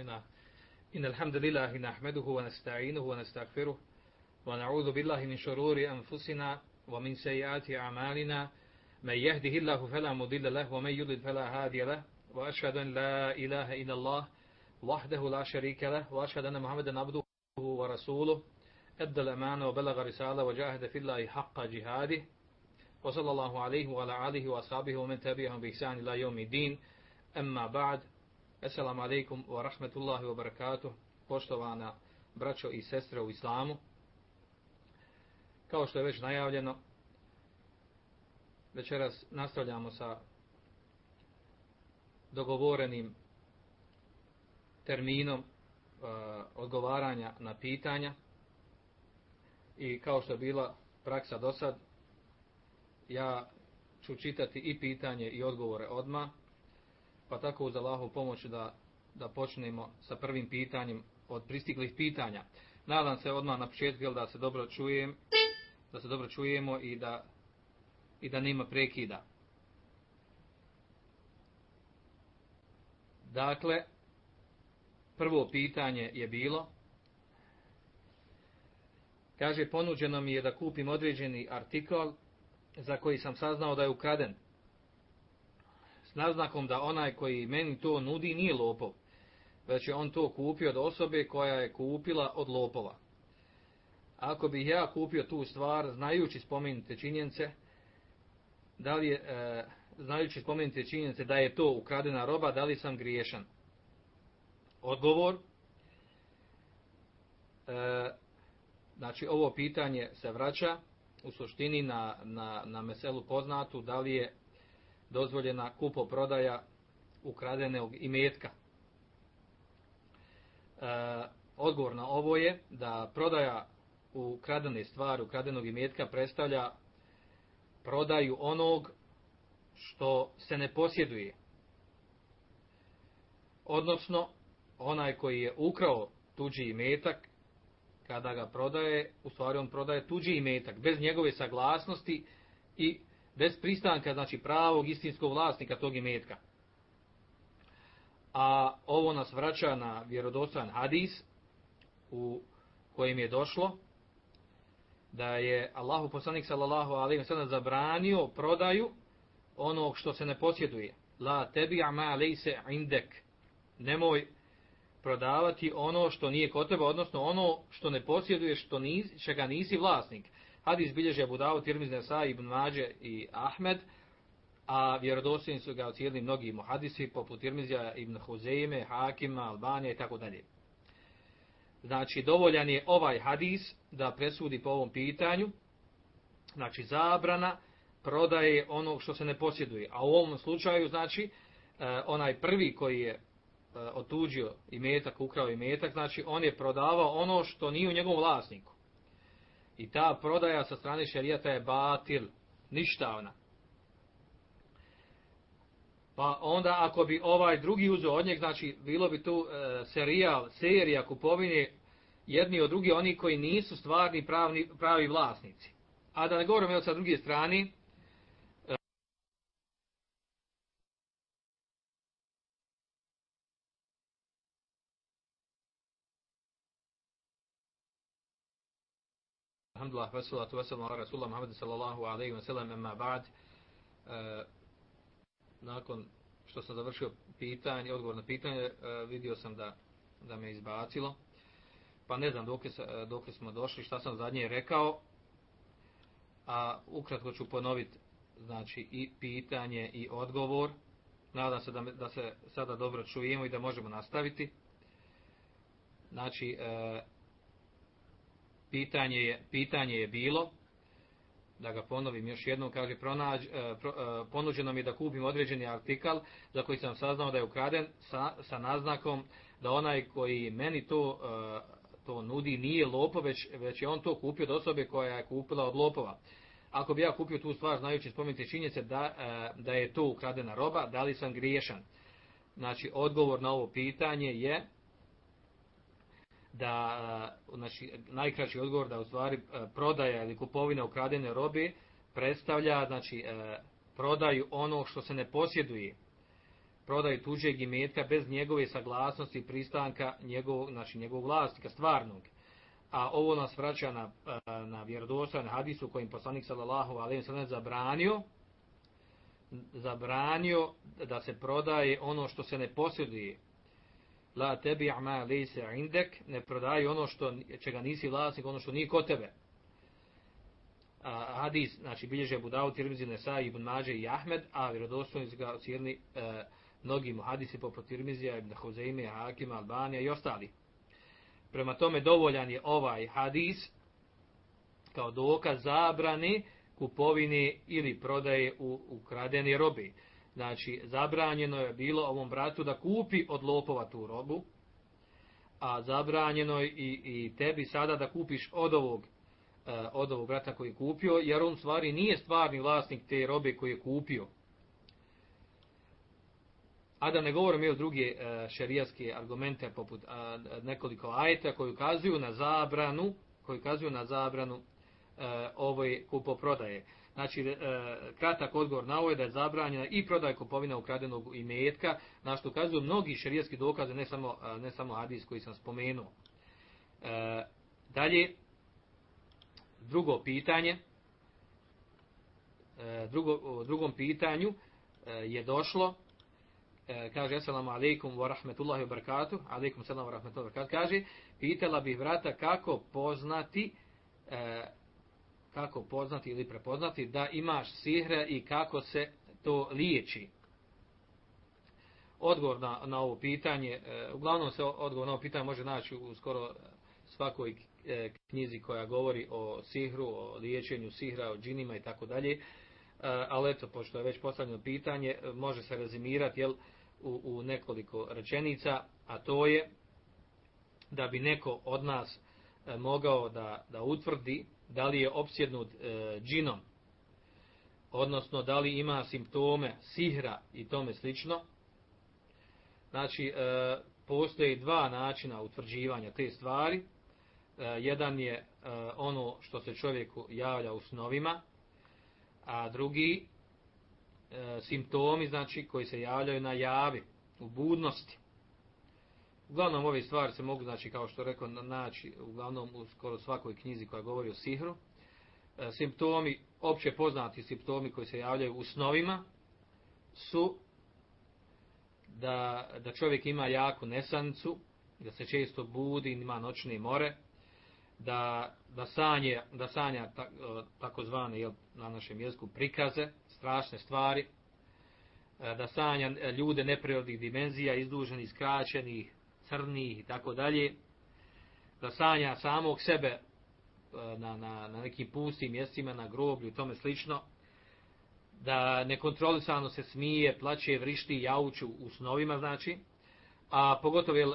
الله إن الحمد لله نحمده ونستعينه ونستغفره ونعوذ بالله من شرور أنفسنا ومن سيئات أعمالنا. من يهده الله فلا مضل له ومن يضلل فلا هادي له. وأشهد أن لا إله إلا الله وحده لا شريك له وأشهد أن محمدا عبده ورسوله. أدى الأمانة وبلغ رسالة وجاهد في الله حق جهاده. وصلى الله عليه وعلى آله وأصحابه ومن تبعهم بإحسان إلى يوم الدين. أما بعد Assalamu alaikum wa rahmetullahi wa barakatuh, poštovana braćo i sestre u islamu. Kao što je već najavljeno, večeras nastavljamo sa dogovorenim terminom uh, odgovaranja na pitanja i kao što je bila praksa do sad, ja ću čitati i pitanje i odgovore odmah pa tako uz Allahu pomoć da, da počnemo sa prvim pitanjem od pristiglih pitanja. Nadam se odmah na početku da se dobro čujem, da se dobro čujemo i da, i da nema prekida. Dakle, prvo pitanje je bilo, kaže, ponuđeno mi je da kupim određeni artikl za koji sam saznao da je ukraden naznakom da onaj koji meni to nudi nije lopov, već je on to kupio od osobe koja je kupila od lopova. Ako bih ja kupio tu stvar, znajući spomenute činjenice, da li je, e, znajući spomenute činjenice da je to ukradena roba, da li sam griješan? Odgovor, e, znači ovo pitanje se vraća u suštini na, na, na meselu poznatu, da li je dozvoljena kupo-prodaja ukradenog imetka. E, odgovor na ovo je da prodaja ukradene stvari, ukradenog imetka predstavlja prodaju onog što se ne posjeduje. Odnosno, onaj koji je ukrao tuđi imetak, kada ga prodaje, u stvari on prodaje tuđi imetak, bez njegove saglasnosti i bez pristanka, znači pravog istinskog vlasnika tog imetka. A ovo nas vraća na vjerodostojan hadis u kojim je došlo da je Allahu poslanik sallallahu alejhi ve sellem zabranio prodaju onog što se ne posjeduje. La tebi ma lejse indek. Nemoj prodavati ono što nije kod tebe, odnosno ono što ne posjeduješ, što nisi, čega nisi vlasnik. Hadis bilježe Abu Dawud, Tirmizi, Sa, Ibn Mađe i Ahmed, a vjerodostojni su ga ocijenili mnogi muhadisi, poput Tirmizija, Ibn Huzeime, Hakima, Albanija i tako dalje. Znači, dovoljan je ovaj hadis da presudi po ovom pitanju, znači zabrana prodaje onog što se ne posjeduje. A u ovom slučaju, znači, e, onaj prvi koji je e, otuđio imetak, ukrao imetak, znači on je prodavao ono što nije u njegovom vlasniku. I ta prodaja sa strane šerijata je batil, ništa ona. Pa onda ako bi ovaj drugi uzeo od njeg, znači bilo bi tu e, serijal, serija kupovine jedni od drugi, oni koji nisu stvarni pravni, pravi vlasnici. A da ne govorim sa druge strane, Alhamdulillah, wassalatu wassalamu ala Rasulullah Muhammad sallallahu alaihi wa sallam, emma ba'd. E, nakon što sam završio pitanje, odgovor na pitanje, e, vidio sam da, da me izbacilo. Pa ne znam dok, dok smo došli, šta sam zadnje rekao. A ukratko ću ponoviti znači, i pitanje i odgovor. Nadam se da, da se sada dobro čujemo i da možemo nastaviti. Znači, e, pitanje je, pitanje je bilo, da ga ponovim još jednom, kaže, pronađ, e, pro, e, ponuđeno mi je da kupim određeni artikal za koji sam saznao da je ukraden sa, sa naznakom da onaj koji meni to, e, to nudi nije lopo, već, već je on to kupio od osobe koja je kupila od lopova. Ako bi ja kupio tu stvar znajući spomenuti činjenice da, da je to ukradena roba, da li sam griješan? Znači, odgovor na ovo pitanje je da znači najkraći odgovor da u stvari e, prodaja ili kupovina ukradene robe predstavlja znači e, prodaju ono što se ne posjeduje prodaje tuđeg imetka bez njegove saglasnosti i pristanka njegovog, znači njegovog vlasnika, stvarnog. A ovo nas vraća na, na vjerodostojan hadis u kojim poslanik sallallahu alejhi ve sellem zabranio zabranio da se prodaje ono što se ne posjeduje. La tebi ma laysa indek, ne prodaje ono što čega nisi vlasnik, ono što nije kod tebe. A, hadis, znači bilježe Budavu, Tirmizi, Nesa, Ibn Mađe i Ahmed, a vjerodostojni ga ocirni e, mnogi muhadisi poput Tirmizija, Ibn Huzeime, Hakima, Albanija i ostali. Prema tome dovoljan je ovaj hadis kao dokaz zabrani kupovine ili prodaje u ukradeni robi. Znači, zabranjeno je bilo ovom bratu da kupi od lopova tu robu, a zabranjeno je i, i tebi sada da kupiš od ovog, uh, od ovog brata koji je kupio, jer on stvari nije stvarni vlasnik te robe koji je kupio. A da ne govorim o druge uh, šerijaske argumente poput uh, nekoliko ajeta koji ukazuju na zabranu, koji ukazuju na zabranu ovoj kupoprodaje. Znači, e, kratak odgovor na ovo je da je zabranjena i prodaja kupovina ukradenog imetka, na što ukazuju mnogi šerijetski dokaze, ne samo, ne samo hadis koji sam spomenuo. E, dalje, drugo pitanje, e, drugo, drugom pitanju e, je došlo, e, kaže assalamu alaikum wa rahmetullahi wa barakatuh, alaikum wa rahmetullahi wa barakatuh, kaže, pitala bih vrata kako poznati e, kako poznati ili prepoznati da imaš sihre i kako se to liječi. Odgovor na, na ovo pitanje, e, uglavnom se odgovor na ovo pitanje može naći u skoro svakoj e, knjizi koja govori o sihru, o liječenju sihra, o džinima i tako dalje. E, ali eto, pošto je već postavljeno pitanje, može se rezimirati jel, u, u nekoliko rečenica, a to je da bi neko od nas mogao da, da utvrdi da li je opsjednut e, džinom, odnosno da li ima simptome sihra i tome slično. Znači, e, postoje dva načina utvrđivanja te stvari. E, jedan je e, ono što se čovjeku javlja u snovima, a drugi e, simptomi znači koji se javljaju na javi, u budnosti. Uglavnom ove stvari se mogu, znači, kao što rekao, naći uglavnom u skoro svakoj knjizi koja govori o sihru. E, simptomi, opće poznati simptomi koji se javljaju u snovima su da, da čovjek ima jaku nesancu, da se često budi, ima noćne more, da, da sanje, da sanja ta, takozvane na našem jeziku prikaze, strašne stvari, e, da sanja ljude neprirodnih dimenzija, izduženih, skraćenih, crnih i tako dalje, da sanja samog sebe e, na, na, na nekim pustim mjestima, na groblju i tome slično, da nekontrolisano se smije, plaće, vrišti, jauču u snovima, znači, a pogotovo je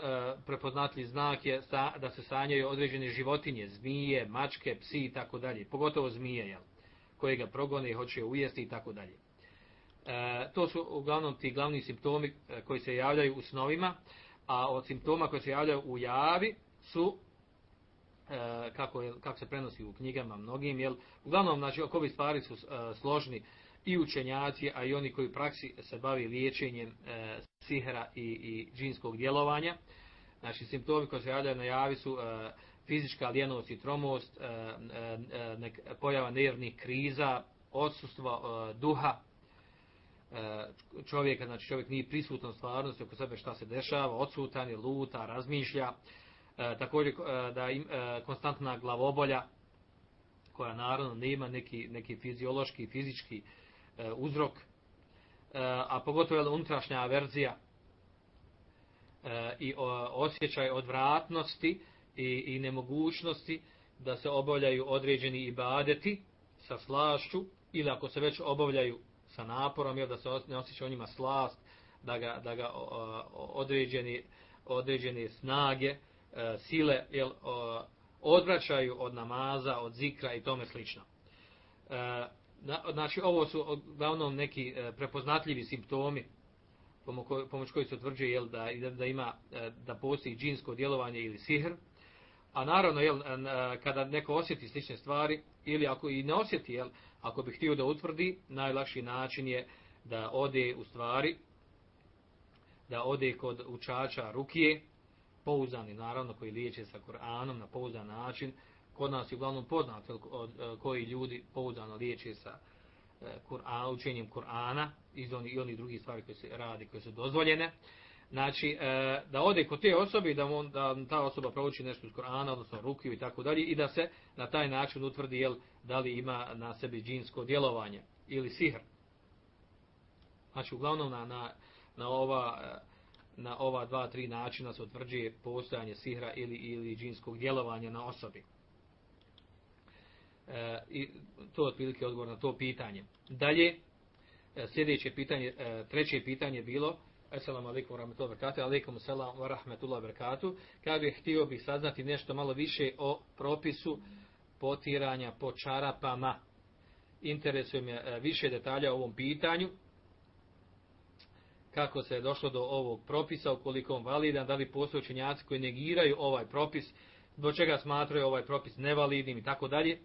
prepoznatljiv znak je da se sanjaju određene životinje, zmije, mačke, psi i tako dalje, pogotovo zmije, jel, koje ga progone i hoće ujesti i tako dalje. E, to su uglavnom ti glavni simptomi e, koji se javljaju u snovima, a od simptoma koji se javljaju u javi su e, kako, je, kako se prenosi u knjigama mnogim, jel, uglavnom, znači, oko ovih stvari su e, složni i učenjaci, a i oni koji u praksi se bavi liječenjem e, sihra i, i džinskog djelovanja. Znači, simptomi koji se javljaju na javi su e, fizička lijenost i tromost, e, e, nek, pojava nervnih kriza, odsustvo e, duha, E, čovjeka, znači čovjek nije prisutan stvarnosti oko sebe šta se dešava, odsutan je, luta, razmišlja, e, također e, da im, e, konstantna glavobolja, koja naravno nema neki, neki fiziološki, fizički e, uzrok, e, a pogotovo je unutrašnja averzija e, i osjećaj odvratnosti i, i nemogućnosti da se obavljaju određeni ibadeti sa slašću ili ako se već obavljaju sa naporom, jel, da se ne osjeća o njima slast, da ga, da ga određeni, određene snage, e, sile, jel, odvraćaju od namaza, od zikra i tome slično. E, znači, ovo su uglavnom neki e, prepoznatljivi simptomi pomoć koji se utvrđuje jel, da, da ima da postoji džinsko djelovanje ili sihr. A naravno, jel, kada neko osjeti slične stvari, ili ako i ne osjeti, jel, ako bi htio da utvrdi, najlakši način je da ode u stvari da ode kod učača Rukije, pouzdani naravno koji liječe sa Kur'anom na pouzdan način. Kod nas je uglavnom poznat od koji ljudi pouzdano liječe sa Kur'an, učenjem Kur'ana i oni, oni drugi stvari koje se radi, koje su dozvoljene. Znači, e, da ode kod te osobe da, on, da ta osoba prouči nešto iz Korana, odnosno rukiju i tako dalje, i da se na taj način utvrdi jel, da li ima na sebi džinsko djelovanje ili sihr. Znači, uglavnom na, na, na, ova, e, na ova dva, tri načina se utvrđuje postojanje sihra ili, ili džinskog djelovanja na osobi. E, I to je otprilike odgovor na to pitanje. Dalje, e, sljedeće pitanje, treće pitanje bilo, Assalamu alaikum wa rahmatullahi wa barakatuh. Alaikum salam wa rahmatullahi wa barakatuh. Kaže, htio bih saznati nešto malo više o propisu potiranja po čarapama. Interesuje me e, više detalja o ovom pitanju. Kako se je došlo do ovog propisa, ukoliko on validan, da li postoje učenjaci koji negiraju ovaj propis, do čega smatraju ovaj propis nevalidnim i tako dalje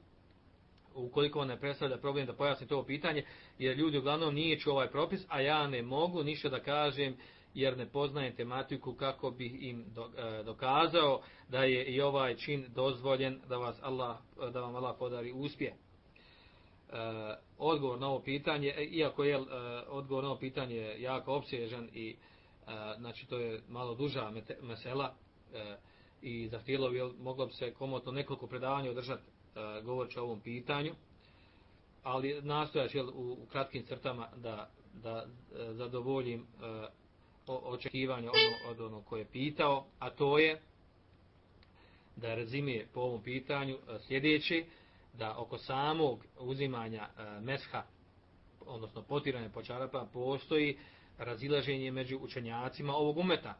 ukoliko ne predstavlja problem da pojasni to pitanje, jer ljudi uglavnom nije čuo ovaj propis, a ja ne mogu ništa da kažem jer ne poznajem tematiku kako bih im e, dokazao da je i ovaj čin dozvoljen da vas Allah da vam Allah podari uspje. E, odgovor na ovo pitanje, e, iako je odgovor na ovo pitanje jako opsežan i znači to je malo duža mesela i zahtjelo bi moglo bi se komotno nekoliko predavanja održati E, govorit o ovom pitanju, ali nastojaš jel, u, u kratkim crtama da, da e, zadovoljim uh, očekivanje ono, od onog koje je pitao, a to je da rezime po ovom pitanju sljedeći, da oko samog uzimanja mesha, odnosno potiranja po čarapa, postoji razilaženje među učenjacima ovog umeta.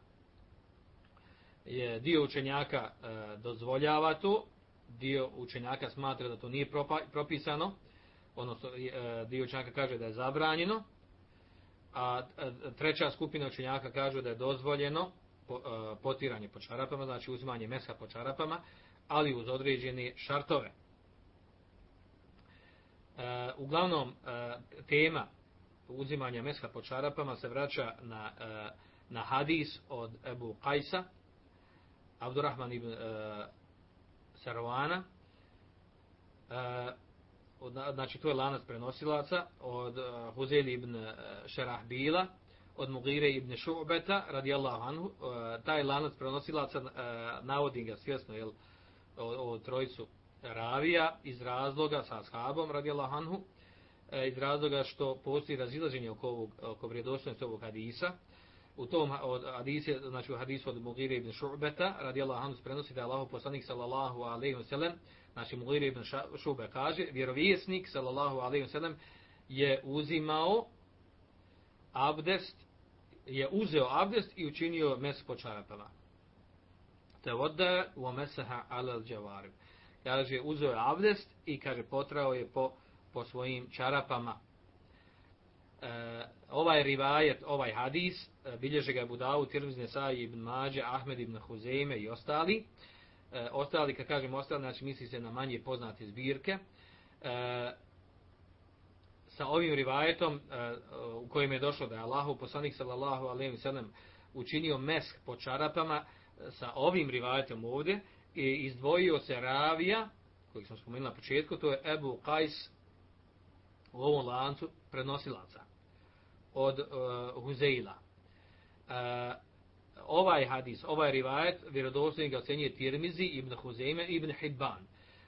Je, dio učenjaka dozvoljava to, dio učenjaka smatra da to nije propisano, odnosno e, dio učenjaka kaže da je zabranjeno, a treća skupina učenjaka kaže da je dozvoljeno e, potiranje po čarapama, znači uzimanje mesa po čarapama, ali uz određene šartove. E, uglavnom, tema uzimanja mesa po čarapama se vraća na, na hadis od Ebu Kajsa, Abdurrahman ibn Sarovana. E, znači, to je lanac prenosilaca od uh, Huzeli ibn uh, Šerahbila, od Mugire ibn Šu'beta, radijallahu anhu. Taj lanac prenosilaca navodi ga svjesno, jel, o, trojicu ravija iz razloga sa ashabom, radijallahu anhu, iz razloga što postoji razilaženje oko, ovog, oko vrijedostojnosti ovog hadisa. U tom od hadise, znači u hadisu od Mugire ibn Šu'beta, radijallahu anhu prenosi da je Allah poslanik sallallahu alaihi wa sallam, znači Mugire ibn Šu'be kaže, vjerovjesnik sallallahu alaihi wa sallam je uzimao abdest, je uzeo abdest i učinio mes po čarapama. Te voda u mesaha alal džavarib. Kaže, uzeo je abdest i kaže, potrao je po, po svojim čarapama uh, ovaj rivajet, ovaj hadis, uh, bilježe ga Budavu, Tirmiz Sa'i ibn Mađe, Ahmed ibn Huzeime i ostali. Uh, ostali, kad kažem ostali, znači misli se na manje poznate zbirke. Uh, sa ovim rivajetom uh, u kojem je došlo da je Allahu poslanik sallallahu alejhi ve sellem učinio mesk po čarapama sa ovim rivajetom ovdje i izdvojio se ravija koji smo spomenuli na početku to je Ebu Qais u ovom lancu prenosilaca od uh, Huzeila. Uh, ovaj hadis, ovaj rivajet, vjerodostojnik ga ocenjuje Tirmizi, Ibn Huzeime, Ibn Hibban.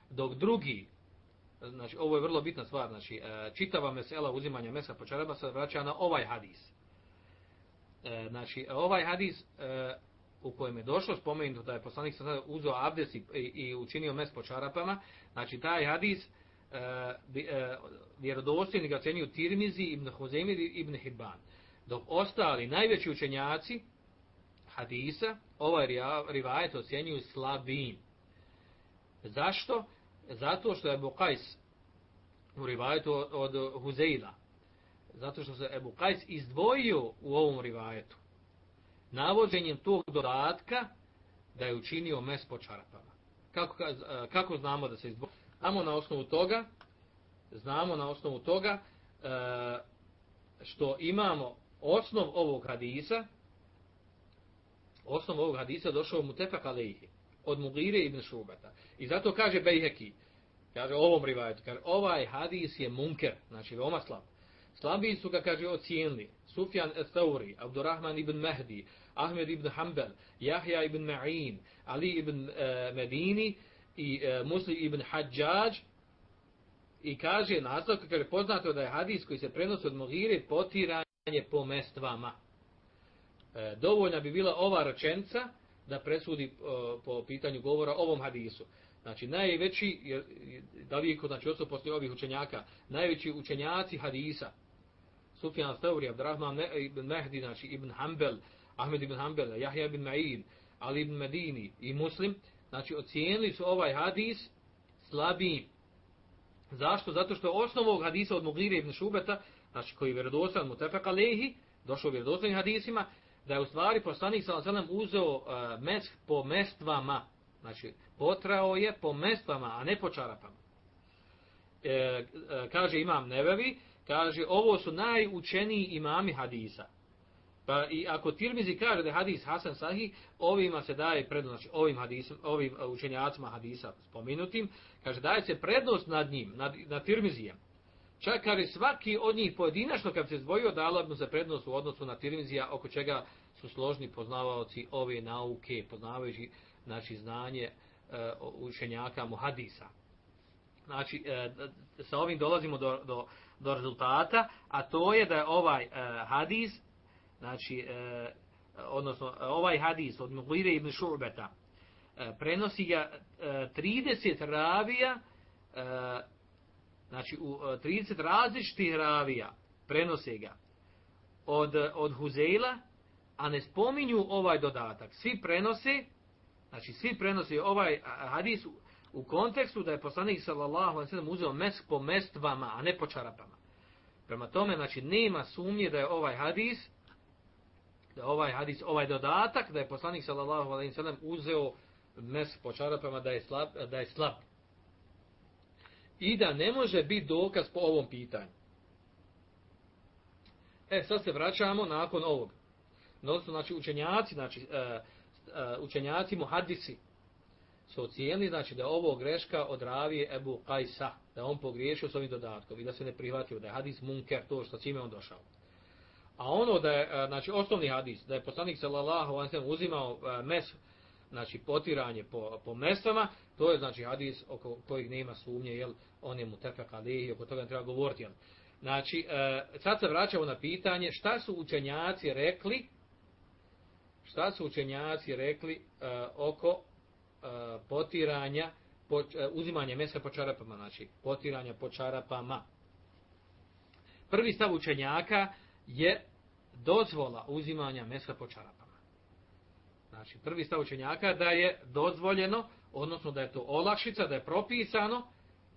Dok drugi, znači ovo je vrlo bitna stvar, znači uh, čitava mesela uzimanja mesa po čaraba se vraća na ovaj hadis. Znači ovaj hadis u kojem je došlo spomenuto da je poslanik sada uzeo abdes i, i, učinio mes po čarapama, znači taj hadis vjerodostojni ga cijeniju Tirmizi, Ibn Huzemir i Ibn Hibban. Dok ostali najveći učenjaci hadisa, ovaj rivajet ocjenjuju slabim. Zašto? Zato što je Ebu Kajs u rivajetu od, Huzeila. Zato što se Ebu Kajs izdvojio u ovom rivajetu. Navođenjem tog dodatka da je učinio mes po čarapama. Kako, kako znamo da se izdvojio? Znamo na osnovu toga, znamo na osnovu toga e, što imamo osnov ovog hadisa, Osnov ovog hadisa došao mu tefak alejhi od Mugire ibn Šubata. I zato kaže Bejheki, kaže ovom rivajetu, kaže ovaj hadis je munker, znači veoma slab. Slabiji su ga, kaže, ocijenili. Sufjan Estauri, Abdurrahman ibn Mehdi, Ahmed ibn Hanbel, Jahja ibn Ma'in, Ali ibn uh, Medini i uh, Muslim ibn Hadžađ. I kaže, nastavka, kaže, poznato da je hadis koji se prenosi od Mogire potiranje po mestvama. E, dovoljna bi bila ova rečenca da presudi o, po pitanju govora ovom hadisu. Znači, najveći, da li je kod znači, poslije ovih učenjaka, najveći učenjaci hadisa, Sufjan Stavri, Abdurrahman ibn Mehdi, znači ibn Hanbel, Ahmed ibn Hanbel, Jahja ibn Ma'in, Ali ibn Medini i Muslim, znači ocijenili su ovaj hadis slabijim. Zašto? Zato što osnov ovog hadisa od Mughire ibn Šubeta, znači koji je vjerodostan Mutefak Alehi, došao u vjerodostanim hadisima, da je u stvari poslanik sa selem uzeo uh, mesk po mestvama. Znači, potrao je po mestvama, a ne po čarapama. E, e, kaže imam Nevevi, kaže ovo su najučeniji imami hadisa. Pa i ako Tirmizi kaže da je hadis Hasan Sahih, ovima se daje prednost, znači ovim, hadisom, ovim učenjacima hadisa spominutim, kaže daje se prednost nad njim, nad, nad Tirmizijem. Čak kaže svaki od njih pojedinačno kad se zdvojio dala mu se prednost u odnosu na Tirmizija oko čega su složni poznavaoci ove nauke, poznavajući znači, znanje e, učenjaka muhadisa. Znači, e, sa ovim dolazimo do, do, do rezultata, a to je da je ovaj e, hadis, znači, e, odnosno ovaj hadis od Mughire ibn Šurbeta, e, prenosi ga e, 30 ravija, e, znači u 30 e, različitih ravija prenose ga od, od Huzela, a ne spominju ovaj dodatak. Svi prenose, znači svi prenose ovaj hadis u, kontekstu da je poslanik sallallahu alejhi ve uzeo mesk po mestvama, a ne po čarapama. Prema tome, znači nema sumnje da je ovaj hadis da ovaj hadis, ovaj dodatak da je poslanik sallallahu alejhi ve sellem uzeo mesk po čarapama da je slab, da je slab i da ne može biti dokaz po ovom pitanju. E, sad se vraćamo nakon ovog. No, znači, učenjaci, znači, uh, uh, učenjaci muhadisi su ocijenili, znači, da je ovo greška od ravije Ebu Kajsa, da on pogriješio s ovim dodatkom i da se ne prihvatio, da je hadis munker, to što cime on došao. A ono da je, uh, znači, osnovni hadis, da je poslanik sallallahu alaihi sallam uzimao uh, mes, znači potiranje po, po mesama, to je znači hadis oko kojeg nema sumnje, jel on je mu tefek alihi, oko toga ne treba govoriti. Jel. Znači, e, sad se vraćamo na pitanje šta su učenjaci rekli, šta su učenjaci rekli e, oko e, potiranja, po, e, uzimanja mesa po čarapama, znači potiranja po čarapama. Prvi stav učenjaka je dozvola uzimanja mesa po čarapama. Znači, prvi stav učenjaka da je dozvoljeno, odnosno da je to olakšica, da je propisano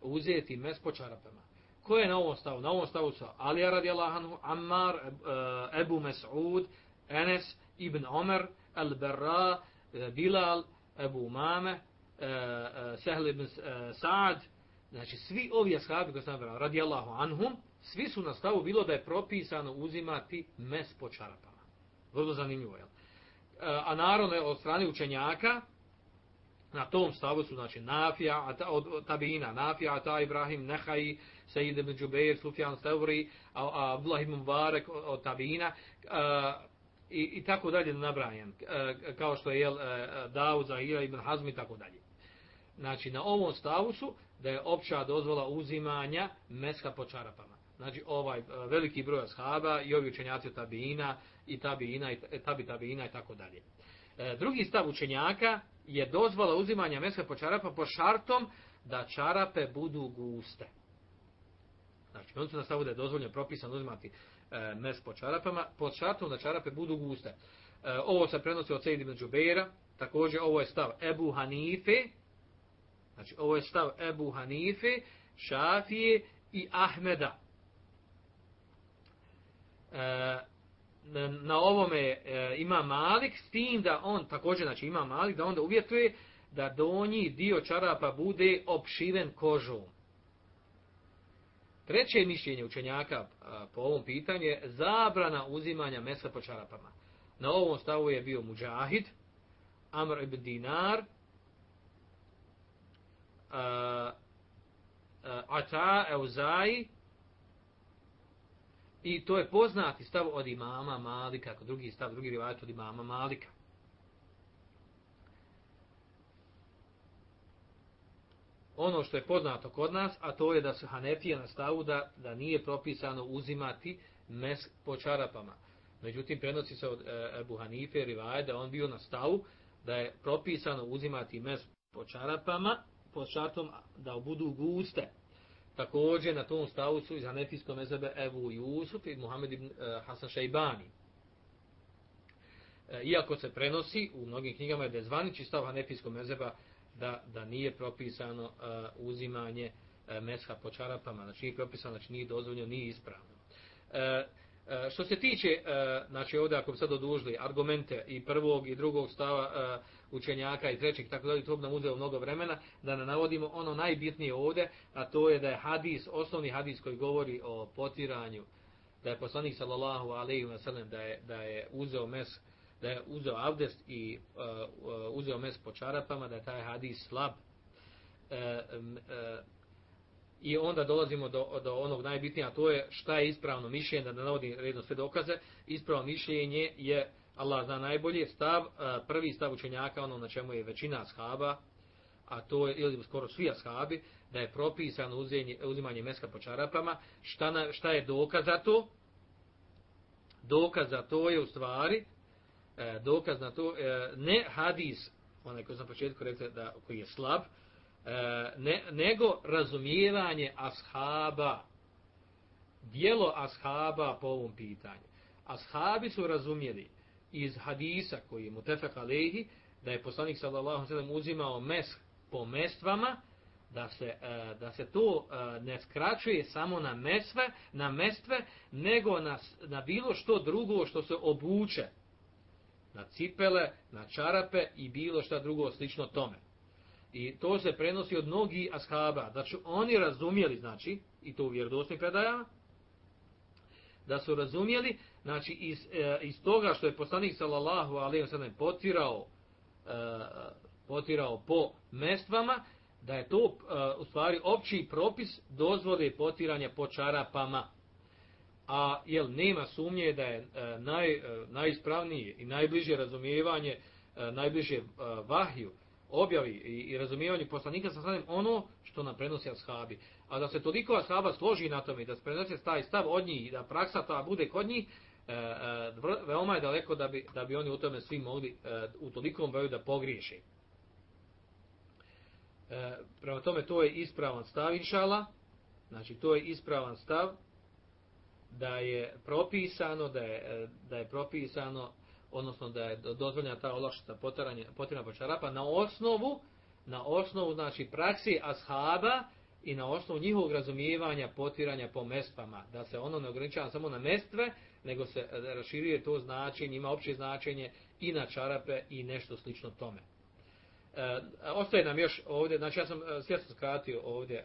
uzeti mes po čarapama. Ko je na ovom stavu? Na ovom stavu su Alija radijallahu anhu, Ammar, uh, Ebu Mes'ud, Enes, Ibn Omer, El Berra, uh, Bilal, Ebu uh, uh, Sehl ibn Sa'ad, znači svi ovi ashabi koji sam radijallahu anhum, svi su na stavu bilo da je propisano uzimati mes po čarapama. Vrlo zanimljivo, jel? a naravno od strane učenjaka na tom stavu su znači Nafija od Tabina Nafija ta Ibrahim Nehaj Sejid ibn Sufjan Stavri Abdullah ibn Mubarak od Tabina i, i tako dalje nabrajan kao što je Daud Zahira ibn Hazm i tako dalje znači na ovom stavu su da je opća dozvola uzimanja meska po čarapama znači ovaj e, veliki broj ashaba i ovi učenjaci tabina i tabina i tabi tabina i tako dalje. E, drugi stav učenjaka je dozvola uzimanja meska po čarapa po šartom da čarape budu guste. Znači, on se na stavu da je dozvoljeno propisano uzimati e, mes po čarapama, po šartom da čarape budu guste. E, ovo se prenosi od Sejid ibn Džubeira, također ovo je stav Ebu Hanife, znači ovo je stav Ebu Hanife, Šafije i Ahmeda. E, na ovome e, ima Malik s tim da on također znači ima Malik da onda uvjetuje da donji dio čarapa bude opšiven kožom. Treće mišljenje učenjaka po ovom pitanju je zabrana uzimanja mesa po čarapama. Na ovom stavu je bio Mujahid, Amr ibn Dinar, Ata Euzai, i to je poznati stav od imama Malika, kako drugi stav, drugi rivajat od imama Malika. ono što je poznato kod nas, a to je da se Hanefija na stavu da, da nije propisano uzimati mes po čarapama. Međutim, prenosi se od e, Ebu Hanife Rivaje da on bio na stavu da je propisano uzimati mes po čarapama pod šartom da budu guste. Također na tom stavu su iz Hanefijskog mezebe Ebu Jusuf i Muhammed ibn e, Hasan Šajbani. E, iako se prenosi u mnogim knjigama da je zvaniči stav Hanefijskog mezeba da, da nije propisano uh, uzimanje mesha po čarapama, znači nije propisano, znači nije dozvoljeno, nije ispravno. Što se tiče, znači ovdje ako bi sad odužili argumente i prvog i drugog stava učenjaka i trećeg, tako da to bi nam uzelo mnogo vremena, da ne navodimo ono najbitnije ovdje, a to je da je hadis, osnovni hadis koji govori o potiranju, da je poslanik sallallahu alejhi ve sellem da je da je uzeo mes da je uzeo abdest i uh, uzeo mes po čarapama, da je taj hadis slab. Uh, uh, I onda dolazimo do, do onog najbitnije, a to je šta je ispravno mišljenje, da ne navodim redno sve dokaze. Ispravno mišljenje je, Allah zna najbolje, stav, prvi stav učenjaka, ono na čemu je većina ashaba, a to je, ili skoro svi ashabi, da je propisano uzimanje meska po čarapama. Šta, na, šta je dokaz za to? Dokaz za to je u stvari, e, dokaz na to, e, ne hadis, onaj koji sam početku rekao da koji je slab, e, ne, nego razumijevanje ashaba, dijelo ashaba po ovom pitanju. Ashabi su razumjeli iz hadisa koji je mutefak alehi, da je poslanik sallallahu sallam uzimao mes po mestvama, da se, e, da se to e, ne skraćuje samo na mesve, na mestve, nego na, na bilo što drugo što se obuče na cipele, na čarape i bilo šta drugo slično tome. I to se prenosi od mnogih ashaba, da su oni razumjeli, znači, i to u vjerodosnim predajama, da su razumjeli, znači, iz, e, iz toga što je poslanik sallallahu alaihi wa sallam potirao, e, potirao po mestvama, da je to e, u stvari opći propis dozvode potiranja po čarapama. A jel nema sumnje da je naj, najispravnije i najbliže razumijevanje, najbliže vahiju, objavi i, i razumijevanju poslanika sa sadem ono što nam prenosi ashabi. A da se toliko ashaba složi na tome i da se prenosi taj stav od njih i da praksa ta bude kod njih, e, e, veoma je daleko da bi, da bi oni u tome svi mogli e, u tolikom broju da pogriješe. E, prema tome to je ispravan stav inšala, znači to je ispravan stav, da je propisano da je, da je propisano odnosno da je dozvoljena ta olakšica potiranja potiranja po čarapa na osnovu na osnovu znači praksi ashaba i na osnovu njihovog razumijevanja potiranja po mestvama da se ono ne ograničava samo na mestve nego se raširuje to značenje ima opće značenje i na čarape i nešto slično tome. E, ostaje nam još ovdje znači ja sam e, svjesno skratio ovdje e,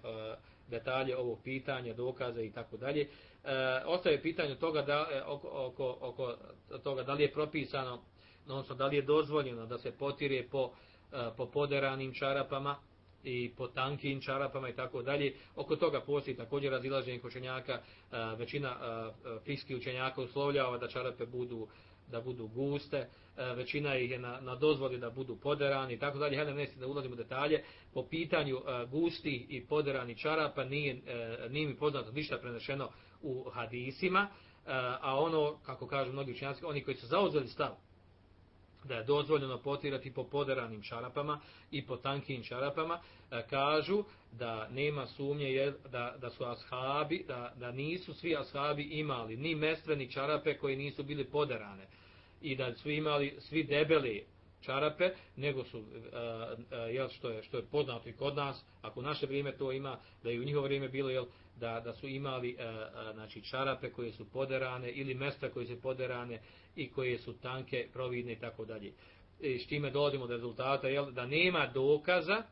detalje ovog pitanja dokaze i tako dalje e, ostaje pitanje toga da, e, oko, oko, oko toga da li je propisano, odnosno da li je dozvoljeno da se potire po, e, po poderanim čarapama i po tankim čarapama i tako dalje. Oko toga postoji također razilaženje učenjaka, većina fiskih učenjaka uslovljava da čarape budu da budu guste, e, većina ih je na, na dozvoli da budu poderani i tako dalje. Hajde da ulazimo u detalje. Po pitanju e, gusti i poderani čarapa nije, e, nije mi poznato ništa prenešeno u hadisima, a ono, kako kažu mnogi učenjaci, oni koji su zauzeli stav da je dozvoljeno potirati po poderanim čarapama i po tankim čarapama, kažu da nema sumnje da, da su ashabi, da, da nisu svi ashabi imali ni mestveni čarape koji nisu bili poderane i da su imali svi debeli čarape, nego su, uh, uh, jel, što je, što je poznato i kod nas, ako naše vrijeme to ima, da je u njihovo vrijeme bilo, jel, da, da su imali uh, uh, znači, čarape koje su poderane ili mesta koje su poderane i koje su tanke, providne i tako dalje. I s čime dolazimo do rezultata, jel, da nema dokaza,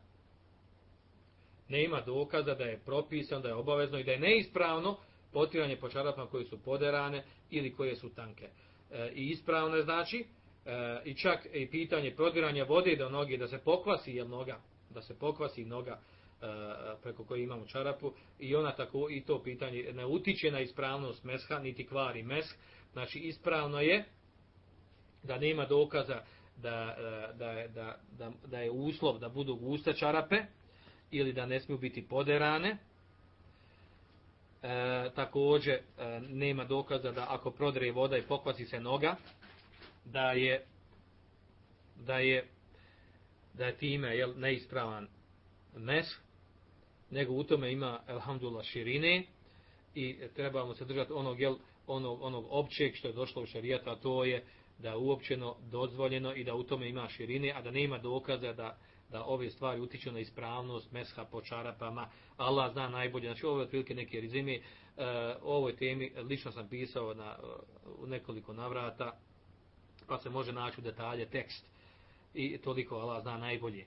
nema dokaza da je propisan, da je obavezno i da je neispravno potiranje po čarapama koje su poderane ili koje su tanke. E, I ispravno je znači i čak i pitanje prodiranja vode do noge, da se pokvasi jel noga, da se pokvasi noga preko koje imamo čarapu i ona tako i to pitanje ne utiče na ispravnost mesha niti kvari mesh. Znači ispravno je da nema dokaza da, da, da, da, da je uslov da budu guste čarape ili da ne smiju biti poderane. E, također e, nema dokaza da ako prodre voda i pokvasi se noga da je da je da je time jel, neispravan mes nego u tome ima elhamdulillah širine i trebamo se držati onog jel, onog, onog općeg što je došlo u šarijatu, a to je da je uopćeno dozvoljeno i da u tome ima širine, a da nema dokaza da, da ove stvari utiču na ispravnost mesha po čarapama. Allah zna najbolje. Znači, ovo je otprilike neke rezime. E, o ovoj temi lično sam pisao na, u nekoliko navrata, pa se može naći u detalje tekst. I toliko Allah zna najbolje.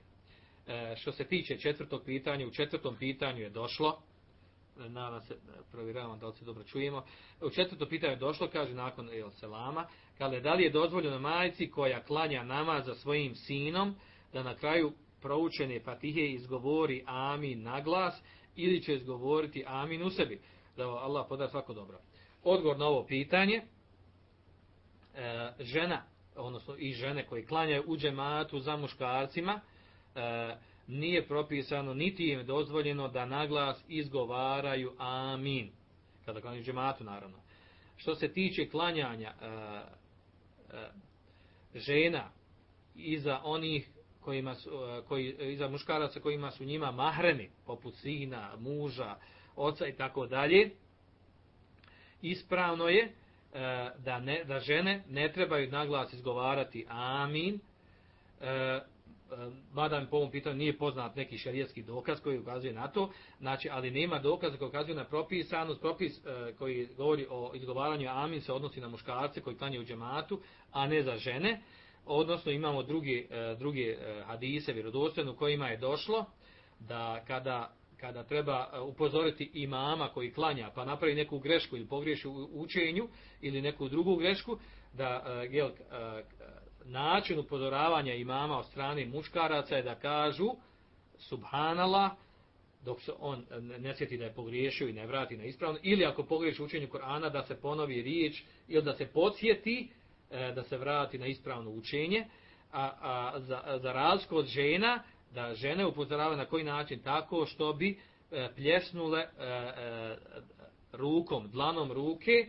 E, što se tiče četvrtog pitanja, u četvrtom pitanju je došlo, nadam se, provjeravam da li se dobro čujemo. U četvrto pitanje je došlo, kaže nakon El Selama, kaže da li je dozvoljeno majici koja klanja namaz za svojim sinom, da na kraju proučene patihe izgovori amin na glas ili će izgovoriti amin u sebi. Da Allah poda svako dobro. Odgovor na ovo pitanje, e, žena, odnosno i žene koje klanjaju u džematu za muškarcima, e, nije propisano, niti im dozvoljeno da naglas izgovaraju amin. Kada klanjaju džematu, naravno. Što se tiče klanjanja e, e, žena iza onih kojima su, e, koji, iza muškaraca kojima su njima mahremi, poput sina, muža, oca i tako dalje, ispravno je e, da, ne, da žene ne trebaju naglas izgovarati amin, e, mada mi po ovom pitanju nije poznat neki šarijetski dokaz koji ukazuje na to, znači, ali nema dokaza koji ukazuje na propisanost, propis e, koji govori o izgovaranju amin se odnosi na muškarce koji klanjaju džematu, a ne za žene, odnosno imamo drugi, e, drugi e, hadise vjerodostojno kojima je došlo da kada, kada treba upozoriti imama koji klanja pa napravi neku grešku ili pogriješi u učenju ili neku drugu grešku, da jel, način upozoravanja imama od strane muškaraca je da kažu subhanallah dok se on ne sjeti da je pogriješio i ne vrati na ispravno, ili ako pogriješi učenju Korana da se ponovi riječ ili da se podsjeti e, da se vrati na ispravno učenje, a, a za, za razliku od žena, da žene upozoravaju na koji način tako što bi e, pljesnule e, rukom, dlanom ruke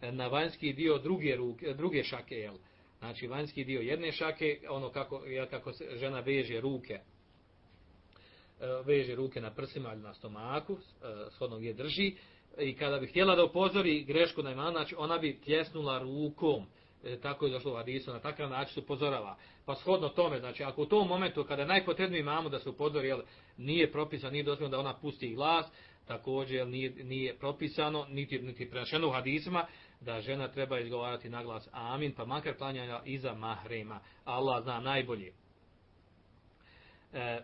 na vanjski dio druge, ruke, druge šake, jel? Znači vanjski dio jedne šake, ono kako, kako žena veže ruke, e, veže ruke na prsima ili na stomaku, e, shodno gdje drži, i kada bi htjela da upozori grešku na imanu, znači ona bi tjesnula rukom, e, tako je došlo u na takav način se upozorava. Pa shodno tome, znači ako u tom momentu kada je najpotrebniji imamo da se upozori, jel, nije propisano, nije dozvoljeno da ona pusti glas, također nije, nije propisano, niti, niti prenašeno u hadisima, da žena treba izgovarati na glas amin, pa makar klanjanja iza mahrema. Allah zna najbolje. E,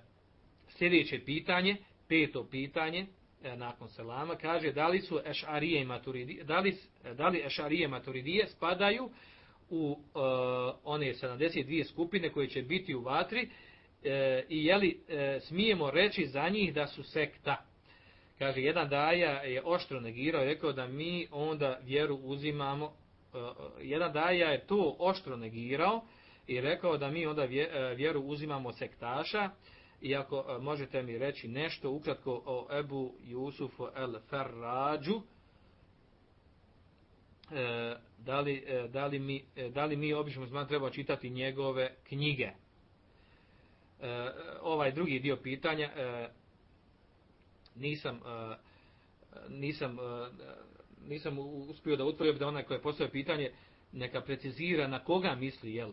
sljedeće pitanje, peto pitanje, e, nakon selama, kaže da li su ešarije maturidije, da li, da li ešarije maturidije spadaju u uh, one 72 skupine koje će biti u vatri e, i je li e, smijemo reći za njih da su sekta. Kaže, jedan daja je oštro negirao i rekao da mi onda vjeru uzimamo, uh, jedan daja je to oštro negirao i rekao da mi onda vjeru uzimamo sektaša, iako uh, možete mi reći nešto ukratko o Ebu Jusufu el Ferrađu, E, da li, e, da li mi, e, da li mi obično musliman treba čitati njegove knjige. Ovaj drugi dio pitanja nisam nisam nisam uspio da utvorim da onaj koji je postavio pitanje neka precizira na koga misli jel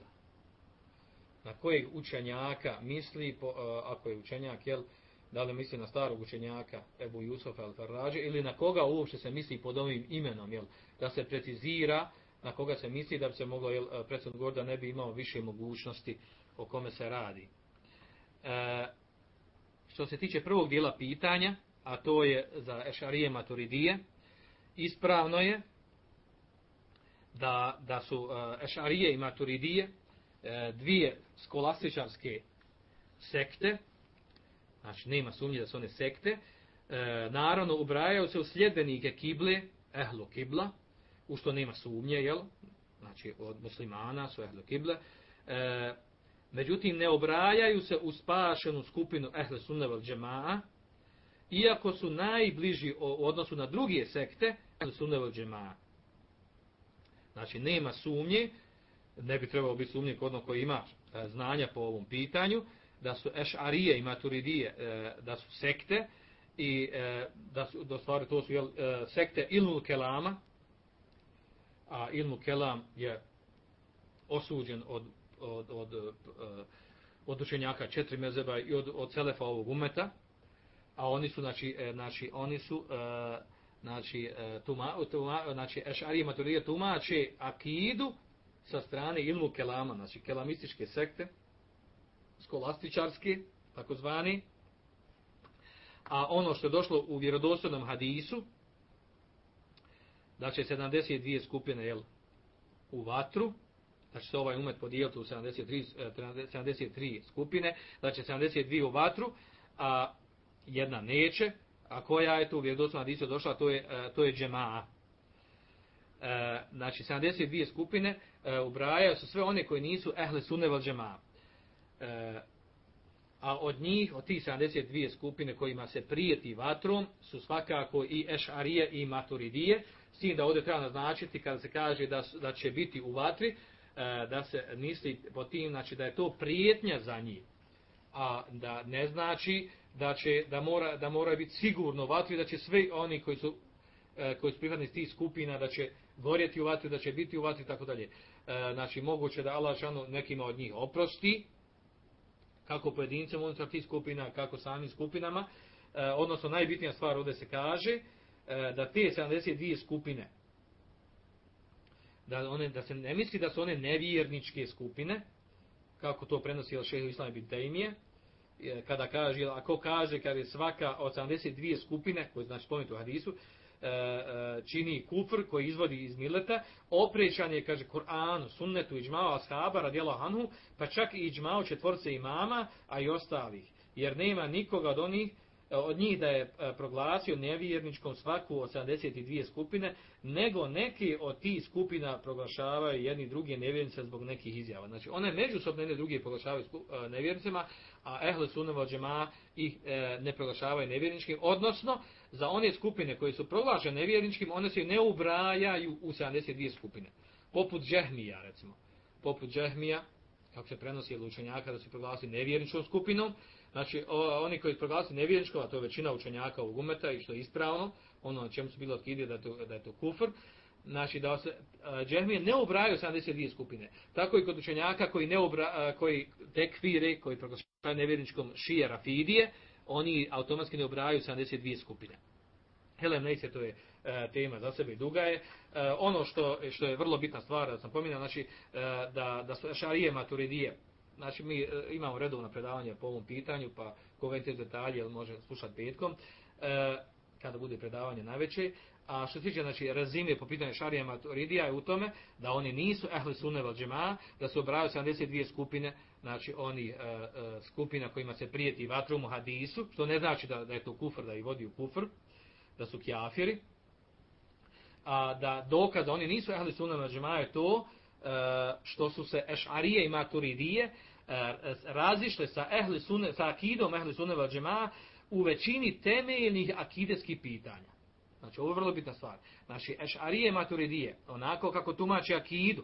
na kojeg učenjaka misli po, ako je učenjak jel da li misli na starog učenjaka Ebu Jusuf al-Farrađe ili na koga uopšte se misli pod ovim imenom, jel? da se precizira na koga se misli da bi se moglo jel, predsjedno govoriti da ne bi imao više mogućnosti o kome se radi. E, što se tiče prvog dijela pitanja, a to je za Ešarije Maturidije, ispravno je da, da su Ešarije i Maturidije e, dvije skolastičarske sekte, znači nema sumnje da su one sekte, e, naravno ubrajaju se u sljedbenike kible, ehlu kibla, u što nema sumnje, jel? Znači od muslimana su ehlu kible, e, međutim ne obrajaju se u spašenu skupinu ehle sunne vel džemaa, iako su najbliži u odnosu na druge sekte, vel džemaa. Znači nema sumnje, ne bi trebalo biti sumnje kod onog koji ima e, znanja po ovom pitanju, da su ešarije i maturidije, e, da su sekte, i e, da su da stvari to su jel, sekte ilmu kelama a ilmu kelam je osuđen od od od, od učenjaka četiri mezeba i od od selefa ovog umeta a oni su znači e, znači oni su e, znači e, tuma, tuma znači ešari maturije tumače akidu sa strane ilmu kelama znači kelamističke sekte skolastičarske takozvani. A ono što je došlo u vjerodostojnom hadisu, da će 72 skupine jel, u vatru, da će se ovaj umet podijeliti u 73, 73 e, skupine, da će 72 u vatru, a jedna neće, a koja je tu u vjerodostojnom hadisu došla, to je, e, to je džemaa. E, znači, 72 skupine ubrajaju su sve one koji nisu ehle sunne val džemaa a od njih, od tih 72 skupine kojima se prijeti vatrom, su svakako i ešarije i maturidije, s tim da ovdje treba naznačiti kada se kaže da, da će biti u vatri, e, da se misli po tim, znači da je to prijetnja za njih, a da ne znači da će da mora da mora biti sigurno vatri da će svi oni koji su e, koji su pripadnici tih skupina da će gorjeti u vatri da će biti u vatri tako dalje. E, znači moguće da Allah šanu nekima od njih oprosti kako pojedincem unutar tih skupina, kako samim skupinama, e, odnosno najbitnija stvar ovdje se kaže, da te 72 skupine, da, one, da se ne misli da su one nevjerničke skupine, kako to prenosi šeho Islam ibn Tejmije, e, kada kaže, ako kaže, kada je svaka od 72 skupine, koje znači spomenuti u hadisu, E, e, čini kufr koji izvodi iz mileta, oprećan je, kaže, Kur'anu, sunnetu, iđmao, ashaba, radijela hanhu, pa čak i iđmao četvorce imama, a i ostalih. Jer nema nikoga od onih od njih da je e, proglasio nevjerničkom svaku od 72 skupine, nego neki od tih skupina proglašavaju jedni drugi nevjernice zbog nekih izjava. Znači, one međusobno jedni drugi proglašavaju e, nevjernicima, a ehle suneva džema ih e, ne proglašavaju nevjerničkim, odnosno, za one skupine koje su proglašene nevjerničkim, one se ne ubrajaju u 72 skupine. Poput džehmija, recimo. Poput džehmija, kako se prenosi od da se proglasi nevjerničkom skupinom, znači o, oni koji proglasi nevjerničkom, a to je većina učenjaka u gumeta i što je ispravno, ono na čemu su bilo otkidije da, da je to kufr, znači da se uh, ne ubraju 72 skupine. Tako i kod učenjaka koji ne ubra, uh, koji tekvire, koji proglašaju nevjerničkom šije rafidije, oni automatski ne ubraju 72 skupine. Helem Neise, to je e, tema za sebe i duga je. E, ono što, što je vrlo bitna stvar, da sam pominjao, znači, e, da, da su šarije maturidije, znači mi e, imamo redovno predavanje po ovom pitanju, pa ko već detalje, može slušati petkom, e, kada bude predavanje na veće. A što se tiče znači, razime po pitanju šarije maturidija je u tome da oni nisu ehli sunne džema, da su obraju 72 skupine, znači oni e, e, skupina kojima se prijeti vatrom u hadisu, što ne znači da, da je to kufr, da ih vodi u kufr, da su kjafiri, a da dokaz da oni nisu ehli sunna val džema je to što su se ešarije i maturidije e, razišle sa ehli sunne, sa akidom ehli sunne val džema u većini temeljnih akideskih pitanja. Znači, ovo je vrlo bitna stvar. Znači, ešarije maturidije, onako kako tumači akidu,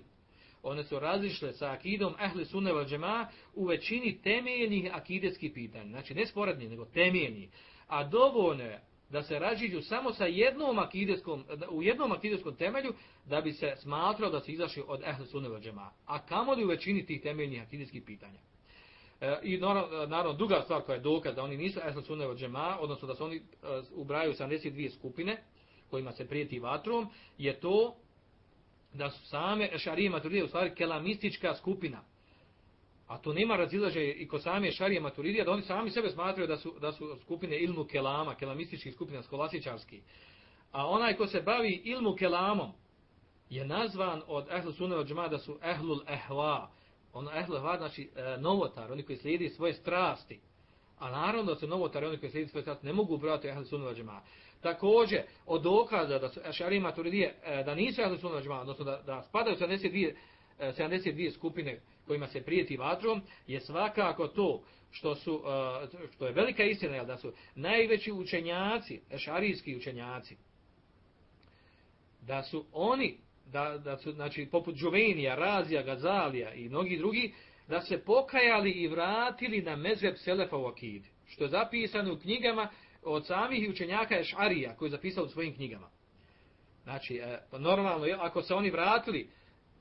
one su razišle sa akidom ehli sunne val džema u većini temeljnih akideskih pitanja. Znači, ne sporedni, nego temeljni. A dovoljno je da se raziđu samo sa jednom akideskom, u jednom akideskom temelju, da bi se smatrao da se izašli od ehli sunne val džema. A kamo li u većini tih temeljnih akideskih pitanja? E, I naravno, naravno, druga stvar koja je dokaz da oni nisu esla sunne od džema, odnosno da se oni uh, ubraju 72 skupine kojima se prijeti vatrom, je to da su same šarije maturidije u stvari kelamistička skupina. A to nema razilaže i ko same šarije maturidije, da oni sami sebe smatraju da su, da su skupine ilmu kelama, kelamističkih skupina skolasičarski. A onaj ko se bavi ilmu kelamom je nazvan od ehlu sunne od džema da su ehlul ehva, ono ehle vad, znači e, novotar, oni koji slijedi svoje strasti, a naravno da su novotari, oni koji slijedi svoje strasti, ne mogu brati ehle sunova džema. Također, od dokaza da su ešari maturidije, e, da nisu ehle sunova džema, odnosno da, da spadaju 72, 72 e, skupine kojima se prijeti vatrom, je svakako to što, su, e, što je velika istina, jel, da su najveći učenjaci, ešarijski učenjaci, da su oni da, da su, znači, poput Džuvenija, Razija, Gazalija i mnogi drugi, da se pokajali i vratili na mezheb Selefa u Akidi. Što je zapisano u knjigama od samih učenjaka Ešarija, koji je zapisao u svojim knjigama. Znači, e, pa normalno, ako se oni vratili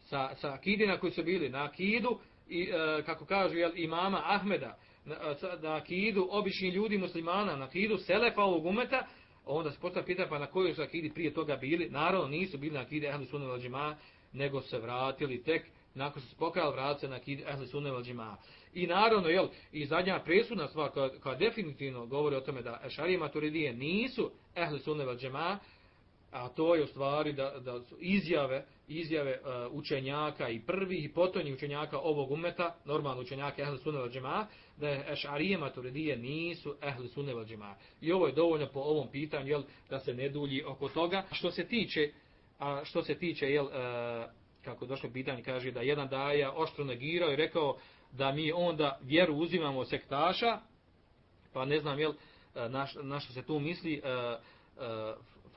sa, sa Akidina koji su bili na Akidu, i, e, kako kažu jel, imama Ahmeda, na, na Akidu obični ljudi muslimana, na Akidu Selefa ovog umeta, onda se postavlja pitanje pa na kojoj su akidi prije toga bili. Naravno nisu bili na akidi ehli sunne nego se vratili tek nakon što se pokajali vratili se na akidi ehli sunne I naravno, jel, i zadnja presudna stvar koja, koja definitivno govori o tome da ešarije maturidije nisu ehli sunne a to je u stvari da, da su izjave, izjave uh, učenjaka i prvih i potonjih učenjaka ovog umeta, normalno učenjaka ehli sunne vel da je ešarije maturidije nisu ehli sunne vel I ovo je dovoljno po ovom pitanju, jel, da se ne dulji oko toga. Što se tiče, a što se tiče, jel, uh, kako došlo pitanje, kaže da jedan daja oštro negirao i rekao da mi onda vjeru uzimamo sektaša, pa ne znam, jel, na, na što se tu misli,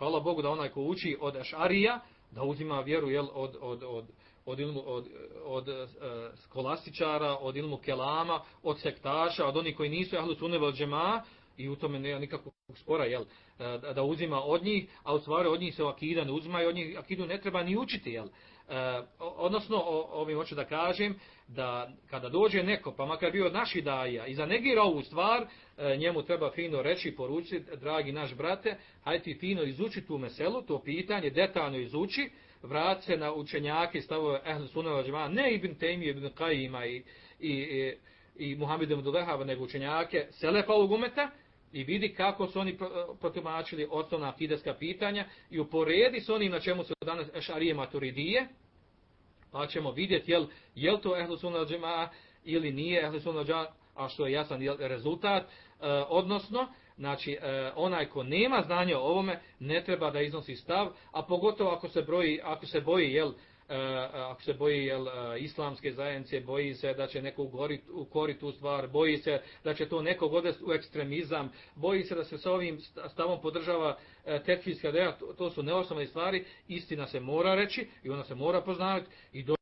hvala Bogu da onaj ko uči od Ašarija, da uzima vjeru jel, od, od, od, od, ilmu, od, od uh, skolastičara, od ilmu kelama, od sektaša, od onih koji nisu ahlu sunne džema, i u tome nema nikakvog spora, jel, da, da uzima od njih, a u stvari od njih se akida ne uzima i od njih akidu ne treba ni učiti, jel. E, odnosno, o, ovim hoću da kažem, da kada dođe neko, pa makar bio naši daja, i zanegira ovu stvar, e, njemu treba fino reći, poručiti, dragi naš brate, hajde ti fino izuči tu meselu, to pitanje, detaljno izuči, vrat se na učenjake stavove Ehl džema, ne Ibn Taymi, Ibn Qajima i, i, i, i Muhammed ibn Duvehava, nego učenjake Selefa ovog umeta, i vidi kako su oni protumačili osnovna akideska pitanja i uporedi s onim na čemu su danas šarije maturidije, pa ćemo vidjeti jel, jel to ehlu sunna džema ili nije ehlu sunna džema, a što je jasan jel, rezultat, e, odnosno, znači, e, onaj ko nema znanja o ovome, ne treba da iznosi stav, a pogotovo ako se, broji, ako se boji, jel, ako se boji jel, e, islamske zajednice, boji se da će neko ukoriti tu stvar, boji se da će to neko odvesti u ekstremizam, boji se da se sa ovim stavom podržava e, tekfijska dela, to, to su neosnovne stvari, istina se mora reći i ona se mora poznavati i do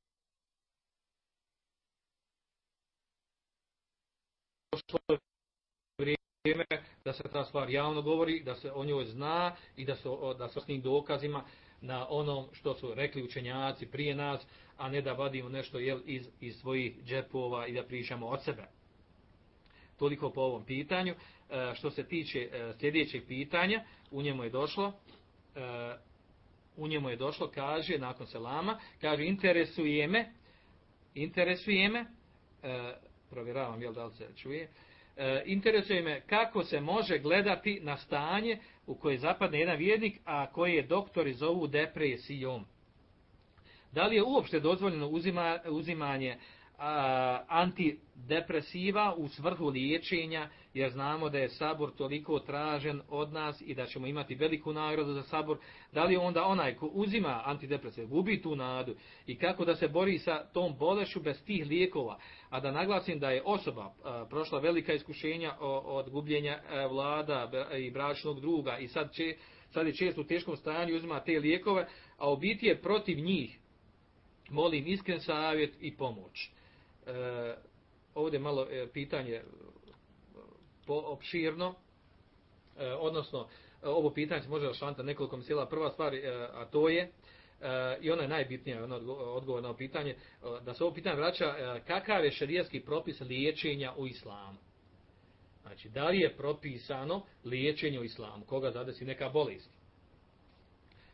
da se ta stvar javno govori, da se o njoj zna i da se, da se s njim dokazima na onom što su rekli učenjaci prije nas, a ne da vadimo nešto jel, iz, iz svojih džepova i da pričamo od sebe. Toliko po ovom pitanju. E, što se tiče e, sljedećeg pitanja, u njemu je došlo, e, u njemu je došlo, kaže, nakon selama, kaže, interesuje me, interesuje me, e, provjeravam jel da li se čuje, e, interesuje me kako se može gledati na stanje u koje zapadne jedan vjernik, a koje je doktori zovu depresijom. Da li je uopšte dozvoljeno uzima, uzimanje antidepresiva u svrhu liječenja, jer znamo da je sabor toliko tražen od nas i da ćemo imati veliku nagradu za sabor, da li onda onaj ko uzima antidepresiv gubi tu nadu? I kako da se bori sa tom bolešu bez tih lijekova, a da naglasim da je osoba prošla velika iskušenja od gubljenja a, vlada i bračnog druga i sad, će, sad je često u teškom stanju uzima te lijekove, a u biti je protiv njih, molim iskren savjet i pomoć e, ovdje malo e, pitanje e, opširno, e, odnosno e, ovo pitanje se može rašanta nekoliko misila. Prva stvar, e, a to je, i ona je najbitnija ona odgovor na pitanje, da se ovo pitanje vraća kakav je šarijski propis liječenja u islamu. Znači, da li je propisano liječenje u islamu, koga zadesi neka bolest.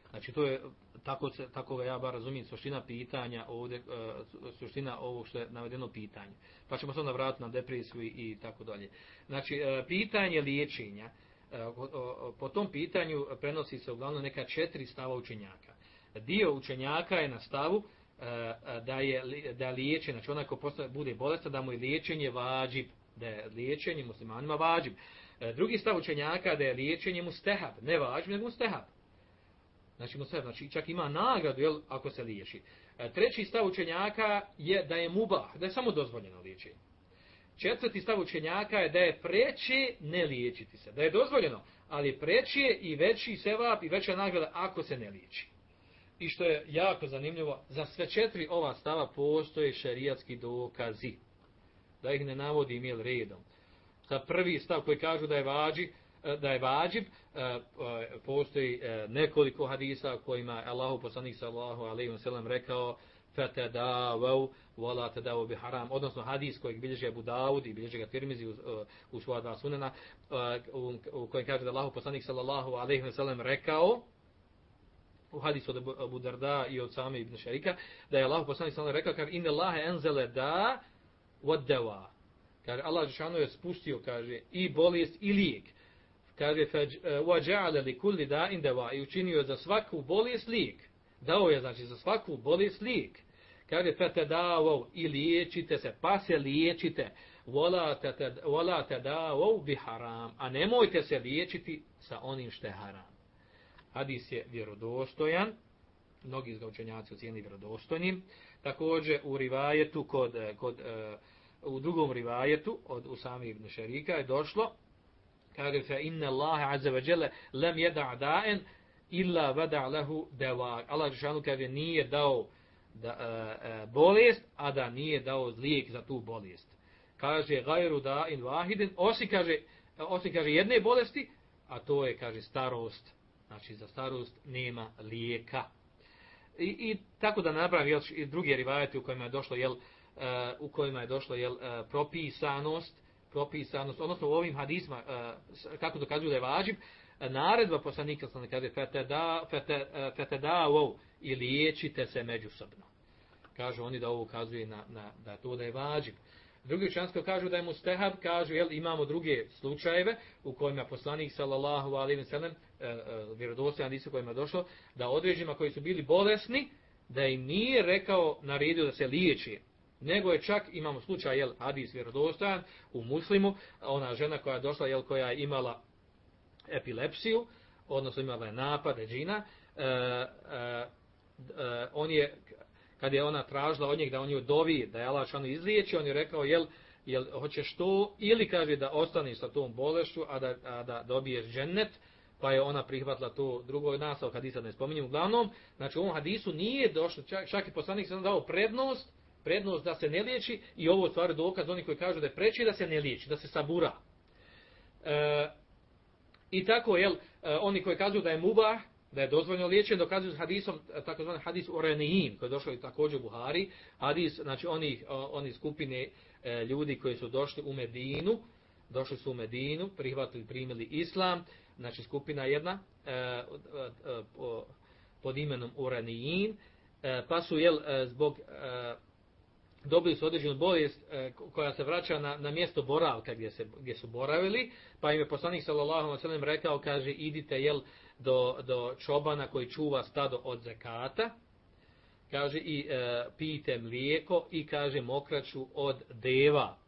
Znači, to je tako, se, tako ga ja bar razumijem, suština pitanja ovdje, uh, suština ovog što je navedeno pitanje. Pa ćemo se onda vratiti na depresiju i, tako dalje. Znači, uh, pitanje liječenja, uh, po tom pitanju prenosi se uglavnom neka četiri stava učenjaka. Dio učenjaka je na stavu da je da liječe, znači onaj ko bude bolestan, da mu je liječenje vađib, da je liječenje muslimanima vađib. Drugi stav učenjaka da je liječenje mu stehab, ne vađib, nego mu stehab. Znači, mu znači čak ima nagradu jel, ako se liječi. Treći stav učenjaka je da je mubah, da je samo dozvoljeno liječenje. Četvrti stav učenjaka je da je preće ne liječiti se. Da je dozvoljeno, ali preće i veći sevap i veća nagrada ako se ne liječi. I što je jako zanimljivo, za sve četiri ova stava postoje šerijatski dokazi. Da ih ne navodim jel redom. Za prvi stav koji kažu da je vađi, e, da je vađib, e, e, postoji nekoliko hadisa kojima je Allahu poslanik sallahu alaihi wa sallam rekao fatadavu wala tadavu bi haram. Odnosno hadis kojeg bilježi Abu Davud i bilježi ga Tirmizi u, u svoja dva sunena u, kojem kaže da Allahu poslanik sallallahu alejhi ve sellem rekao u hadisu od Abu Darda i od same Ibn Šarika da je Allahu poslanik sallallahu rekao kaže inna Allaha anzala da dawa kaže Allah džšanu je spustio kaže i bolest i lijek kaže wa ja'ala li kulli da'in dawa i učinio za svaku bolest lijek. Dao je znači za svaku bolest lijek. Kaže fete dao i liječite se, pa se liječite, vola te dao bi haram, a nemojte se liječiti sa onim što je haram. Hadis je vjerodostojan, mnogi izgaučenjaci ocijeni vjerodostojnim, također u rivajetu, kod, kod, uh, u drugom rivajetu od Usami ibn Šerika je došlo, kaže fe inne Allahe azze ve džele lem jeda' da'en illa vada' lehu deva. Allah Žešanu kaže nije dao da, e, e, bolest, a da nije dao lijek za tu bolest. Kaže gajru da in vahidin, osim kaže, osim kaže jedne bolesti, a to je kaže starost. Znači za starost nema lijeka. I, i tako da napravim još i druge rivajete u kojima je došlo jel, uh, u kojima je došlo jel, propisanost, propisanost, odnosno u ovim hadisma, uh, kako dokazuju da je vađib, naredba poslanika sam kaže fete da, fete, fete da, wow, i liječite se međusobno. Kažu oni da ovo ukazuje na, na, da to da je vađib. Drugi učenski kažu da je mustehab, kažu, jel, imamo druge slučajeve u kojima poslanik sallallahu alaihi wa sallam, e, e, disu kojima je došlo, da određima koji su bili bolesni, da im nije rekao, naredio da se liječi. Nego je čak, imamo slučaj, jel, hadis vjerodostojan u muslimu, ona žena koja je došla, jel, koja je imala epilepsiju, odnosno imala je napad, džina, e, e, uh, on je, kad je ona tražila od njeg da on ju dovi, da je Allah šanu izliječi, on je rekao, jel, jel hoćeš to, ili kaže da ostani sa tom bolešću, a da, a da dobiješ džennet, pa je ona prihvatila to drugo nasav hadisa, ne spominjem. Uglavnom, znači u ovom hadisu nije došlo, čak, čak i poslanik sam dao prednost, prednost da se ne liječi, i ovo stvari dokaz oni koji kažu da je preći da se ne liječi, da se sabura. E, I tako, jel, e, oni koji kažu da je mubah, da je dozvoljeno liječenje dokazuju s hadisom takozvani hadis Orenijin koji je došao i također u Buhari. Hadis znači oni oni skupine e, ljudi koji su došli u Medinu došli su u Medinu prihvatili primili islam. Znači skupina jedna e, e, po, pod imenom Orenijin. E, pa su jel e, zbog e, dobili su određenu bolest e, koja se vraća na, na mjesto boravka gdje, se, gdje su boravili, pa im je poslanik sallallahu alejhi rekao, kaže, idite, jel, do, do čobana koji čuva stado od zakata, kaže, i e, pijte mlijeko i, kaže, mokraću od deva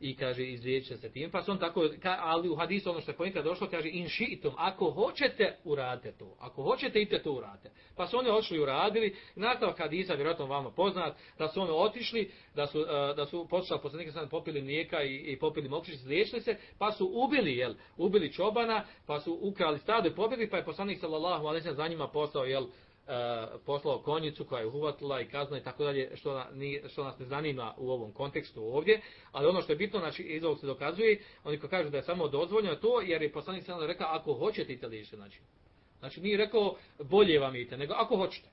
i kaže izliječe se tim. Pa su on tako, ka, ali u hadisu ono što je pojenta došlo, kaže in šiitum, ako hoćete uradite to, ako hoćete ite to uradite. Pa su oni otišli uradili, nastavak hadisa, vjerojatno vama poznat, da su oni otišli, da su, uh, da su poslušali poslanika sam popili mlijeka i, i popili mokšić, izliječili se, pa su ubili, jel, ubili čobana, pa su ukrali stado i pobjegli, pa je poslanik sallallahu alaihi za njima postao, jel, E, poslao konjicu koja je uvatila i kazna i tako dalje, što, ni, što nas ne zanima u ovom kontekstu ovdje, ali ono što je bitno, znači iz ovog se dokazuje, oni ko kažu da je samo dozvoljeno to, jer je poslanik sada rekao, ako hoćete ite liješte, znači. Znači nije rekao, bolje vam ite, nego ako hoćete.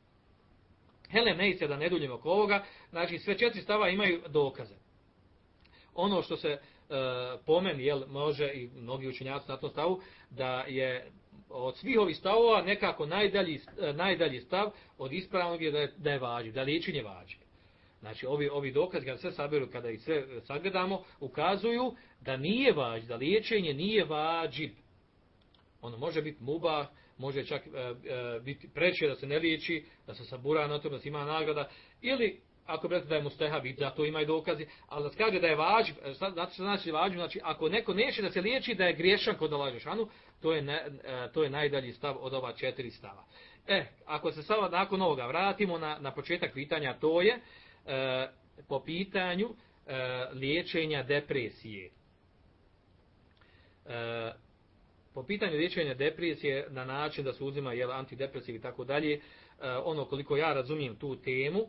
Hele, ne se da ne duljimo oko ovoga, znači sve četiri stava imaju dokaze. Ono što se e, pomeni, jel, može i mnogi učenjaci na tom stavu, da je od svih ovih stavova nekako najdalji, e, najdalji stav od ispravnog je da je, da je vađiv, da liječenje vađiv. Znači, ovi, ovi dokaz, kada sve saberu, kada ih sve sagledamo, ukazuju da nije vađiv, da liječenje nije vađiv. Ono može biti muba, može čak biti preče da se ne liječi, da se sabura na to, da se ima nagrada, ili ako bi da je mustehab i za to ima i dokazi, ali da kaže da je vađiv, znači znači znači ako neko neće da se liječi, da je griješan kod Allah šanu, to je, ne, to je najdalji stav od ova četiri stava. E, ako se sada nakon ovoga vratimo na, na početak pitanja, to je e, po pitanju e, liječenja depresije. E, po pitanju liječenja depresije na način da se uzima jel, antidepresiv i tako dalje, e, ono koliko ja razumijem tu temu,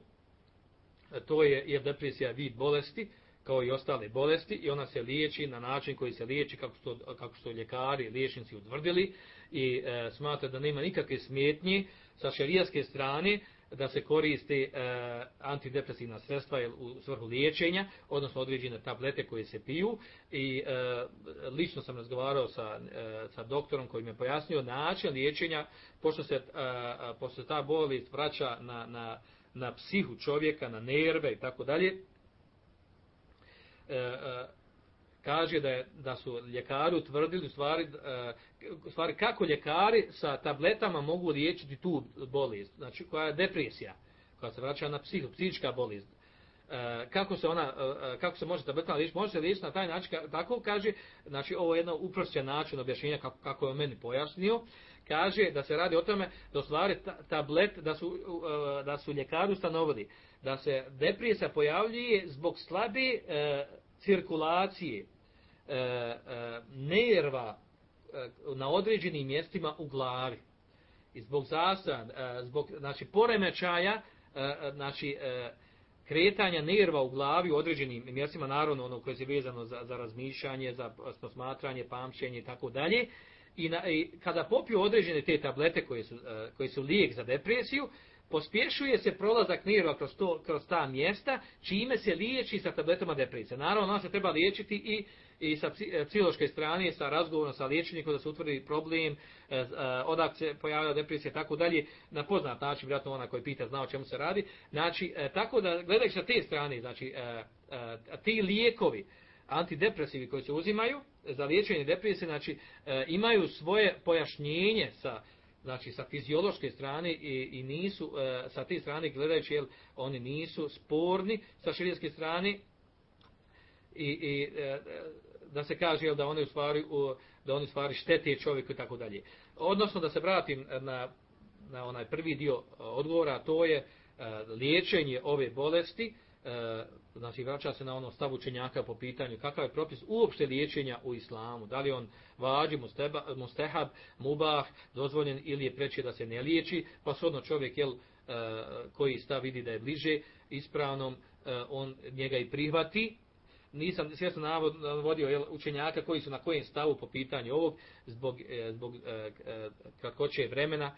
to je, je depresija vid bolesti, kao i ostale bolesti, i ona se liječi na način koji se liječi, kako su, kako su ljekari, liječnici utvrdili, i e, smatra da nema nikakve smetnje sa šerijaske strane, da se koriste e, antidepresivna sredstva u svrhu liječenja, odnosno određene tablete koje se piju. I e, lično sam razgovarao sa, e, sa doktorom koji mi je pojasnio način liječenja, pošto se, e, pošto se ta bolest vraća na, na, na psihu čovjeka, na nerve i tako dalje. E, e, kaže da, je, da su ljekari utvrdili stvari, e, stvari kako ljekari sa tabletama mogu liječiti tu bolest, znači koja je depresija, koja se vraća na psihu, psihička bolest. E, kako se ona e, kako se može tabletama liječiti može se liječiti na taj način tako kaže znači ovo je jedno uprošćen način objašnjenja kako kako je meni pojasnio kaže da se radi o tome da stvari tablet da su da su ljekari ustanovili da se depresija pojavljuje zbog slabe cirkulacije e, e, nerva e, na određenim mjestima u glavi. I zbog zastoja, e, zbog znači, poremećaja, e, e, znači, e, kretanja nerva u glavi u određenim mjestima, naravno ono koje je vezano za, za razmišljanje, za posmatranje, pamćenje i tako dalje, i, i kada popiju određene te tablete koje su, e, koje su lijek za depresiju, pospješuje se prolazak nerva kroz, to, kroz ta mjesta, čime se liječi sa tabletama depresije. Naravno, ona se treba liječiti i, i sa e, psihološke strane, sa razgovorom sa liječnikom da se utvrdi problem, e, e, odak se pojavila depresija, tako dalje, na poznat način, vjerojatno ona koji pita zna o čemu se radi. Znači, tako da, gledajući sa te strane, znači, ti lijekovi, antidepresivi koji se uzimaju za liječenje depresije, znači, imaju svoje pojašnjenje sa znači sa fiziološke strane i, i nisu e, sa te strane gledajući jel oni nisu sporni sa širijanske strane i, i e, da se kaže jel da oni da oni stvari štete čovjeku i tako dalje. Odnosno da se vratim na na onaj prvi dio odgovora, to je e, liječenje ove bolesti e, znači vraća se na ono stav učenjaka po pitanju kakav je propis uopšte liječenja u islamu, da li on vađi mustehab, mubah, dozvoljen ili je preće da se ne liječi, pa sodno čovjek jel, e, koji stav vidi da je bliže ispravnom, e, on njega i prihvati. Nisam svjesno navodio jel, učenjaka koji su na kojem stavu po pitanju ovog, zbog, e, zbog kratkoće vremena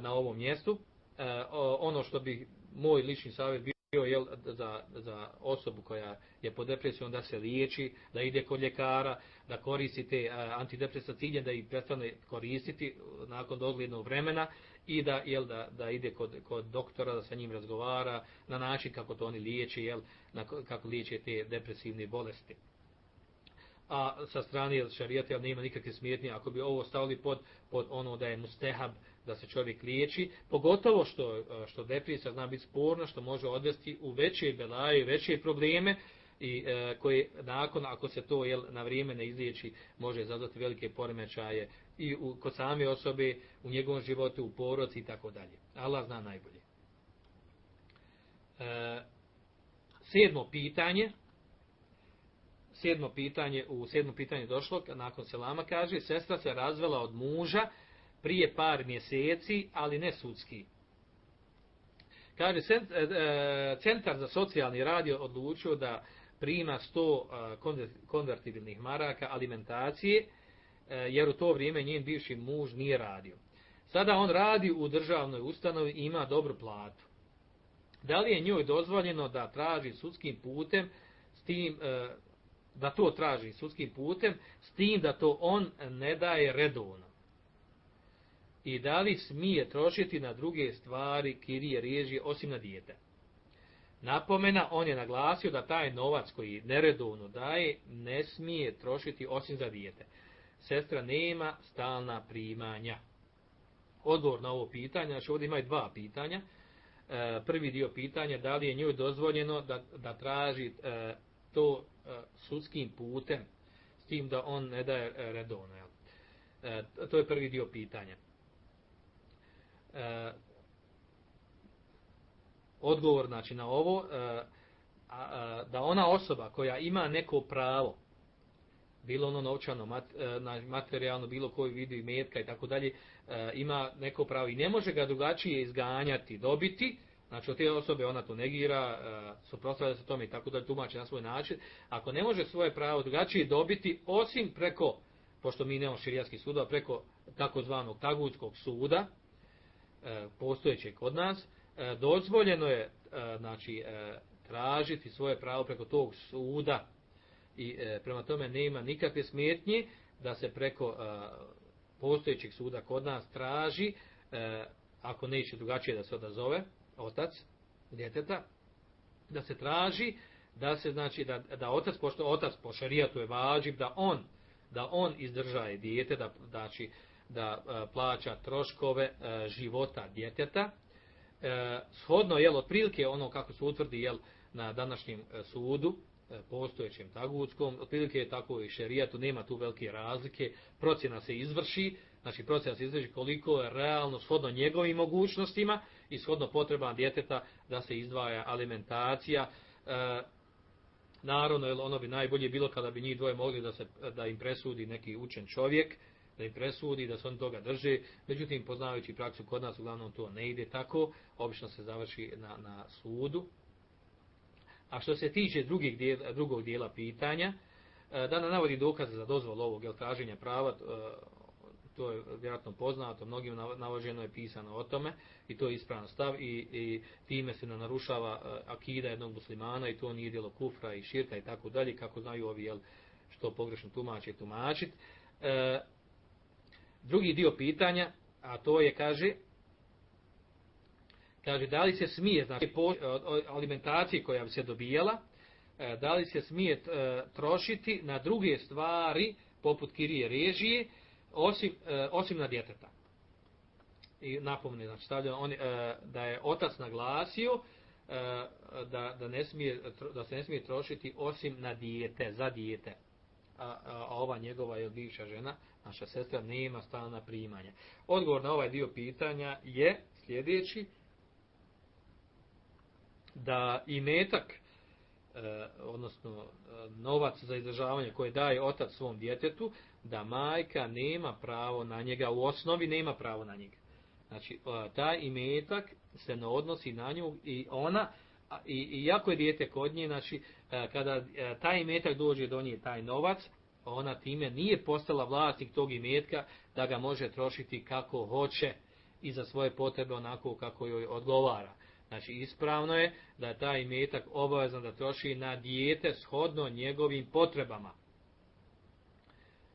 na ovom mjestu. Ono što bi moj lični savjet bio jel, za, za osobu koja je pod depresijom da se liječi, da ide kod ljekara, da koristi te antidepresa cilje, da ih prestane koristiti nakon doglednog vremena i da, jel, da, da ide kod, kod doktora, da sa njim razgovara na način kako to oni liječi, jel, na, kako liječe te depresivne bolesti. A sa strane šarijata nema nikakve smjetnje ako bi ovo stavili pod, pod ono da je mustehab, da se čovjek liječi, pogotovo što, što depresija zna biti sporna, što može odvesti u veće belaje, veće probleme, i e, koje nakon, ako se to jel, na vrijeme ne izliječi, može zadati velike poremećaje i u, kod same osobe, u njegovom životu, u poroci i tako dalje. Allah zna najbolje. E, sedmo pitanje, sedmo pitanje, u sedmo pitanje došlo, nakon selama kaže, sestra se razvela od muža, prije par mjeseci, ali ne sudski. Kaže, e, e, Centar za socijalni radio odlučio da prima 100 e, konvertibilnih maraka alimentacije, jer u to vrijeme njen bivši muž nije radio. Sada on radi u državnoj ustanovi i ima dobru platu. Da li je njoj dozvoljeno da traži sudskim putem s tim, da to traži sudskim putem, s tim da to on ne daje redovno? I da li smije trošiti na druge stvari kirije režije osim na dijete. Napomena, on je naglasio da taj novac koji neredovno daje ne smije trošiti osim za dijete. Sestra nema stalna primanja. odgovor na ovo pitanje, znači ovdje imaju dva pitanja. E, prvi dio pitanja, da li je njoj dozvoljeno da, da traži e, to e, sudskim putem, s tim da on ne daje redovno. To je prvi dio pitanja. Odgovor znači, na ovo, da ona osoba koja ima neko pravo, bilo ono novčano, materijalno, bilo koji vidi metka i tako dalje, E, ima neko pravo i ne može ga drugačije izganjati, dobiti, znači od te osobe ona to negira, e, suprotstavlja se tome i tako da tumači na svoj način, ako ne može svoje pravo drugačije dobiti, osim preko, pošto mi nemamo širijatski suda, preko takozvanog tagutskog suda, e, postojećeg kod nas, dozvoljeno je znači, tražiti svoje pravo preko tog suda i prema tome nema nikakve smetnje da se preko postojećeg suda kod nas traži, e, ako neće drugačije da se odazove, otac djeteta, da se traži da se znači da, da otac pošto otac po šerijatu je važib da on da on izdržaje dijete da znači da e, plaća troškove e, života djeteta e, shodno jel otprilike ono kako se utvrdi jel na današnjem sudu postojećem tagutskom, otprilike je tako i šerijatu, nema tu velike razlike, procjena se izvrši, znači procjena se izvrši koliko je realno shodno njegovim mogućnostima i shodno potrebama djeteta da se izdvaja alimentacija. Naravno, jer ono bi najbolje bilo kada bi njih dvoje mogli da, se, da im presudi neki učen čovjek, da im presudi, da se on toga drže. Međutim, poznavajući praksu kod nas, uglavnom to ne ide tako, obično se završi na, na sudu. A što se tiče drugih dijela, drugog dijela pitanja, e, da navodi dokaze za dozvol ovog jel, traženja prava, e, to je vjerojatno poznato, mnogim navođeno je pisano o tome i to je ispravan stav i, i time se narušava e, akida jednog muslimana i to nije djelo kufra i širka i tako dalje, kako znaju ovi jel, što pogrešno tumače tumačit. E, drugi dio pitanja, a to je, kaže, kaže da li se smije, znači po alimentacije koja bi se dobijala, e, da li se smije e, trošiti na druge stvari poput kirije režije, osim, e, osim na djeteta. I napomni, znači stavljeno, on, da je otac naglasio da, da, ne smije, da se ne smije trošiti osim na dijete, za dijete. A, a, a ova njegova je bivša žena, naša sestra, nema stalna primanja. Odgovor na ovaj dio pitanja je sljedeći, da i metak, e, odnosno e, novac za izdržavanje koje daje otac svom djetetu, da majka nema pravo na njega, u osnovi nema pravo na njega. Znači, e, taj imetak se ne odnosi na nju i ona, i, je dijete kod nje, znači, kada taj imetak dođe do nje, taj novac, ona time nije postala vlasnik tog imetka da ga može trošiti kako hoće i za svoje potrebe onako kako joj odgovara. Znači ispravno je da je taj imetak obavezan da troši na dijete shodno njegovim potrebama.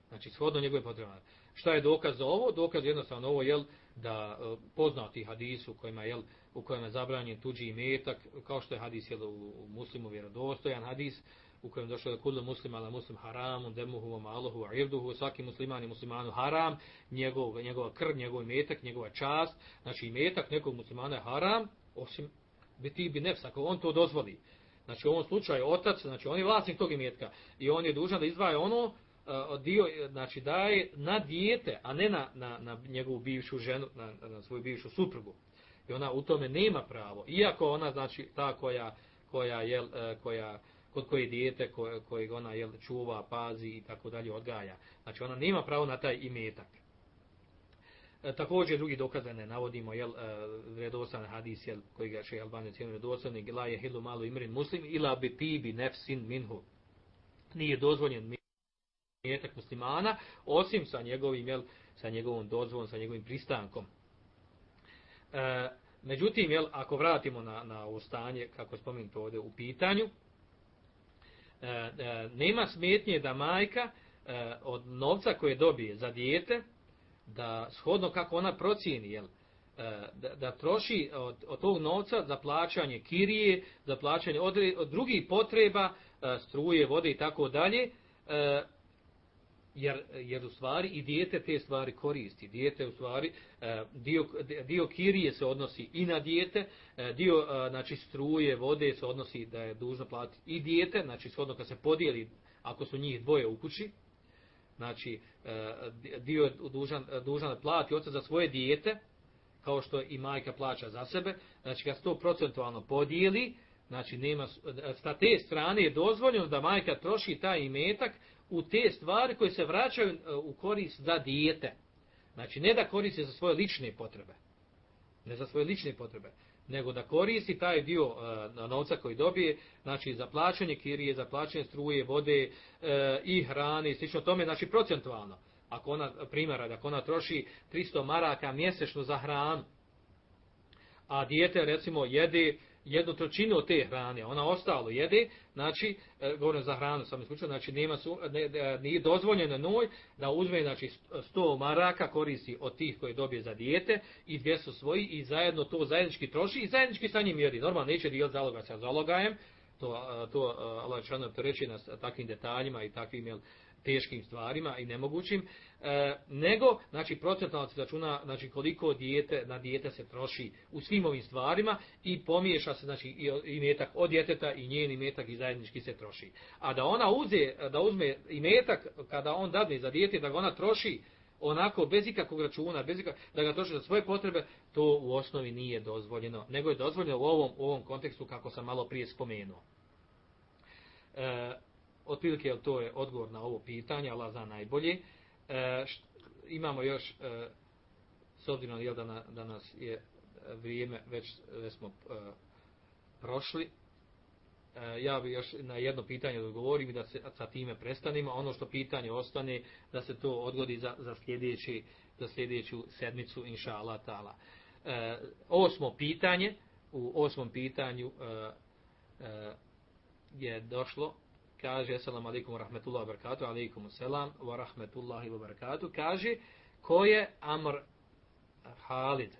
Znači shodno njegovim potrebama. Šta je dokaz za ovo? Dokaz jednostavno ovo je da e, poznati hadis u kojima je u kojima je zabranjen tuđi imetak, kao što je hadis jel, u muslimu vjerodostojan hadis, u kojem došlo da kudlu muslima ala muslim haramu, demuhu, maluhu, irduhu, svaki musliman i muslimanu haram, njegov, njegova krv, njegov imetak, njegova čast, znači imetak nekog muslimana je haram, osim biti bi nefs, ako on to dozvoli. Znači u ovom slučaju otac, znači on je vlasnik tog imetka i on je dužan da izdvaja ono uh, dio, znači daje na dijete, a ne na, na, na njegovu bivšu ženu, na, na svoju bivšu suprugu. I ona u tome nema pravo. Iako ona, znači, ta koja, koja, jel, uh, koja, kod koje dijete koje, kojeg ona jel, čuva, pazi i tako dalje odgaja. Znači ona nema pravo na taj imetak. E, također drugi dokaz ne navodimo jel e, vjerodostan hadis jel koji ga šejh Albani cijeni vjerodostan i la je hilu malu imrin muslim ila bi tibi nefsin minhu nije dozvoljen metak muslimana osim sa njegovim jel sa njegovom dozvolom sa njegovim pristankom e, međutim jel ako vratimo na na ovo stanje kako je spomenuto ovdje u pitanju nema smetnje da majka e, od novca koje dobije za dijete da shodno kako ona procijeni, jel, e, da, da troši od, od tog novca za plaćanje kirije, za plaćanje od, od drugih potreba, e, struje, vode i tako dalje, e, jer, jer u stvari i dijete te stvari koristi. Dijete u stvari, e, dio, dio kirije se odnosi i na dijete, e, dio e, znači, struje, vode se odnosi da je dužno platiti i dijete, znači shodno kad se podijeli, ako su njih dvoje u kući, znači dio je dužan, dužan plati oca za svoje dijete, kao što i majka plaća za sebe, znači kad se to procentualno podijeli, znači nema, sa te strane je dozvoljeno da majka troši taj imetak u te stvari koje se vraćaju e, u korist za dijete. Znači, ne da koristi za svoje lične potrebe. Ne za svoje lične potrebe. Nego da koristi taj dio uh, novca koji dobije, znači za plaćanje kirije, za plaćanje struje, vode uh, i hrane i slično tome, znači procentualno. Ako ona, primjera, ako ona troši 300 maraka mjesečno za hranu, a dijete recimo jede jednu trećinu od te hrane, ona ostalo jede, znači, e, govorim za hranu sam isključio, znači nema su, ne, ne, nije dozvoljeno noj da uzme znači, 100 maraka koristi od tih koje dobije za dijete i 200 svoji i zajedno to zajednički troši i zajednički sa njim jedi. Normalno neće dijel zaloga sa zalogajem, to, to Allah čano reći na takvim detaljima i takvim jel, teškim stvarima i nemogućim, e, nego, znači, procentalno se računa, znači, koliko dijete, na dijete se troši u svim ovim stvarima i pomiješa se, znači, i metak od djeteta i njen metak i zajednički se troši. A da ona uze, da uzme metak kada on dadne za dijete, da ga ona troši onako, bez ikakvog računa, bez ikak, da ga troši za svoje potrebe, to u osnovi nije dozvoljeno, nego je dozvoljeno u ovom, u ovom kontekstu, kako sam malo prije spomenuo. E, otprilike to je odgovor na ovo pitanje, Allah zna najbolje. E, št, imamo još, e, s obzirom da, na, da nas je vrijeme, već, već smo e, prošli, e, ja bih još na jedno pitanje odgovorim i da se sa time prestanimo. Ono što pitanje ostane, da se to odgodi za, za, sljedeći, za sljedeću sedmicu, inša Allah ta'ala. E, osmo pitanje, u osmom pitanju e, e, je došlo kaže assalamu alejkum wa rahmetullahi wa barakatuh. Alejkum selam wa rahmetullahi wa barakatuh. Kaže ko je Amr Halid? E,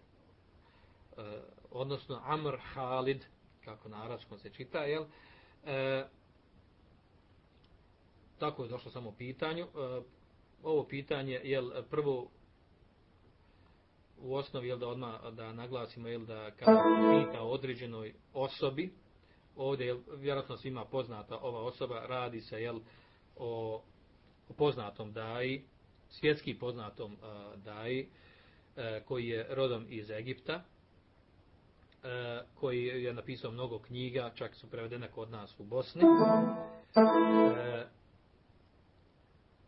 odnosno Amr Halid kako na arapskom se čita jel? E, tako je došlo samo pitanju. E, ovo pitanje jel prvo u osnovi jel da odma da naglasimo jel da kada pita određenoj osobi ovdje je vjerojatno svima poznata ova osoba, radi se jel, o, o poznatom daji, svjetski poznatom uh, daji, uh, koji je rodom iz Egipta, uh, koji je napisao mnogo knjiga, čak su prevedene kod nas u Bosni. Uh,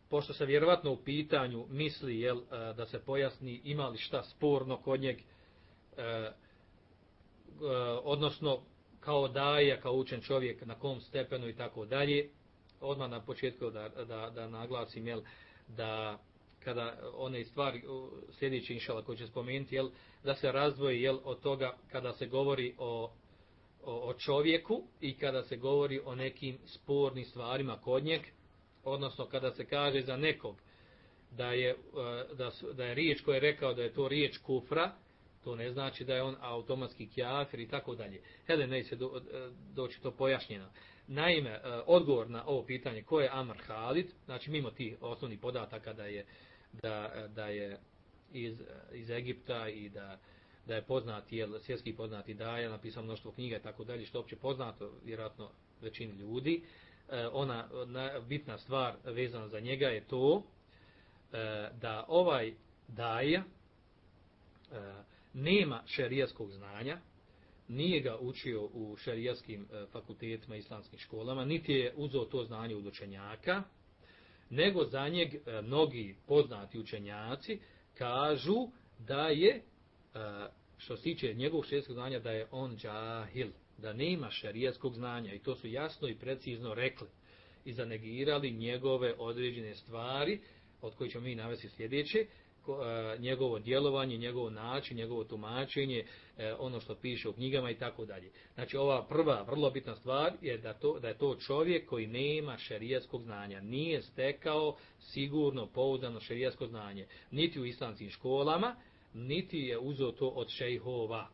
pošto se vjerovatno u pitanju misli jel, da se pojasni ima li šta sporno kod njeg, odnosno kao daja, kao učen čovjek, na kom stepenu i tako dalje. Odmah na početku da, da, da naglasim, jel, da kada one stvari sljedeće inšala koje će spomenuti, jel, da se razdvoji jel, od toga kada se govori o, o, o čovjeku i kada se govori o nekim spornim stvarima kod njeg, odnosno kada se kaže za nekog da je, da, su, da je riječ koja je rekao da je to riječ kufra, to ne znači da je on automatski kjafir i tako dalje. Hele, ne se do, e, doći to pojašnjeno. Naime, e, odgovor na ovo pitanje ko je Amr Halid, znači mimo tih osnovnih podataka da je, da, da je iz, iz Egipta i da, da je poznat, je svjetski poznati daja, napisao mnoštvo knjiga i tako dalje, što je opće poznato, vjerojatno većini ljudi. E, ona, na, bitna stvar vezana za njega je to da ovaj daja, nema šerijskog znanja, nije ga učio u šerijskim e, fakultetima i islamskim školama, niti je uzeo to znanje od učenjaka, nego za njeg e, mnogi poznati učenjaci kažu da je, e, što se tiče njegovog šerijskog znanja, da je on džahil, da nema šerijskog znanja. I to su jasno i precizno rekli i zanegirali njegove određene stvari, od koje ćemo mi navesti sljedeće, njegovo djelovanje, njegovo način, njegovo tumačenje, e, ono što piše u knjigama i tako dalje. Znači ova prva vrlo bitna stvar je da, to, da je to čovjek koji nema šerijatskog znanja, nije stekao sigurno pouzdano šerijatsko znanje, niti u islamskim školama, niti je uzeo to od šejhova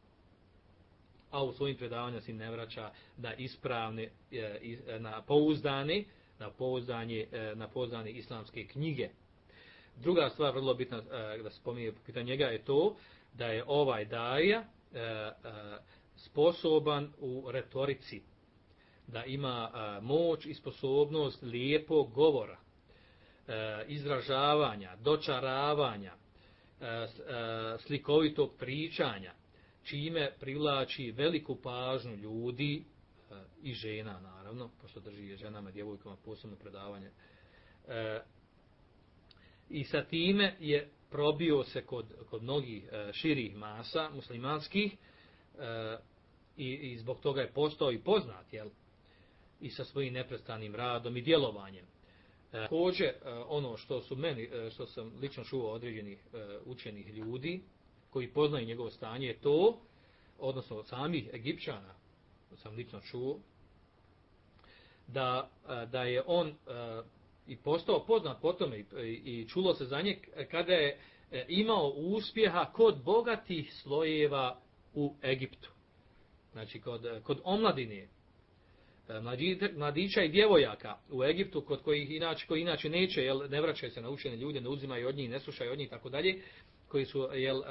a u svojim predavanjima se ne vraća da ispravne, e, na pouzdane na pouzdanje, na pouzdanje islamske knjige. Druga stvar, vrlo bitna da se spominje po njega, je to da je ovaj daja sposoban u retorici, da ima moć i sposobnost lijepog govora, izražavanja, dočaravanja, slikovitog pričanja, čime privlači veliku pažnju ljudi i žena, naravno, pošto drži ženama, djevojkama posebno predavanje. I sa time je probio se kod, kod mnogih širih masa muslimanskih i, i zbog toga je postao i poznat, jel? I sa svojim neprestanim radom i djelovanjem. Također, ono što su meni, što sam lično čuo određenih učenih ljudi, koji poznaju njegovo stanje, je to, odnosno od samih Egipćana, sam lično čuo, da, da je on i postao poznat po tome i čulo se za njeg kada je imao uspjeha kod bogatih slojeva u Egiptu. Znači, kod, kod omladine, mladića i djevojaka u Egiptu, kod kojih inače, koji inače neće, jel, ne vraćaju se na učene ljude, ne uzimaju od njih, ne slušaju od njih, tako dalje, koji su jel,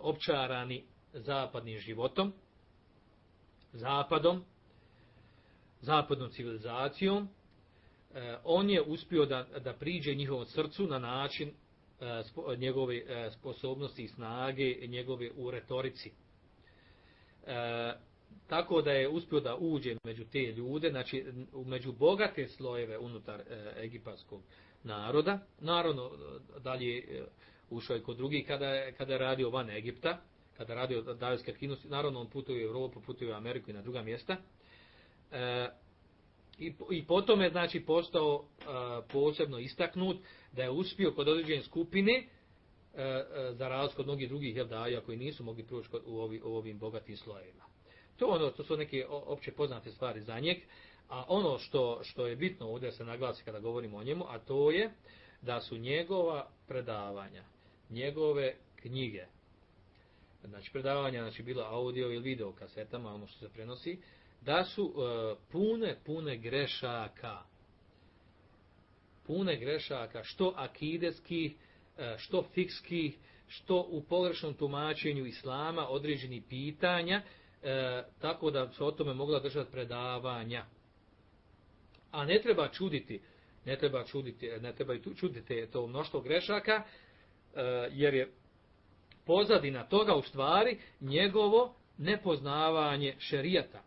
opčarani zapadnim životom, zapadom, zapadnom civilizacijom, on je uspio da, da priđe njihovom srcu na način njegove sposobnosti i snage, njegove u retorici. E, tako da je uspio da uđe među te ljude, znači među bogate slojeve unutar e, egipatskog naroda. Naravno, dalje e, ušao je kod drugih kada, kada je radio van Egipta, kada je radio davijske aktivnosti, naravno on putuje u Europu, putuje u Ameriku i na druga mjesta. E, i, I potom je znači postao a, posebno istaknut da je uspio kod određene skupine E, e, za razliku od mnogih drugih jeldaja koji nisu mogli proći u, ovi, u ovim bogatim slojevima. To ono to su neke opće poznate stvari za njeg, a ono što, što je bitno ovdje se naglasi kada govorimo o njemu, a to je da su njegova predavanja, njegove knjige, znači predavanja, znači bilo audio ili video kasetama, ono što se prenosi, da su uh, pune, pune grešaka. Pune grešaka, što akideskih, E, što fikski, što u pogrešnom tumačenju islama određeni pitanja, e, tako da se o tome mogla držati predavanja. A ne treba čuditi, ne treba čuditi, ne treba čuditi to mnoštvo grešaka, e, jer je pozadina toga u stvari njegovo nepoznavanje šerijata.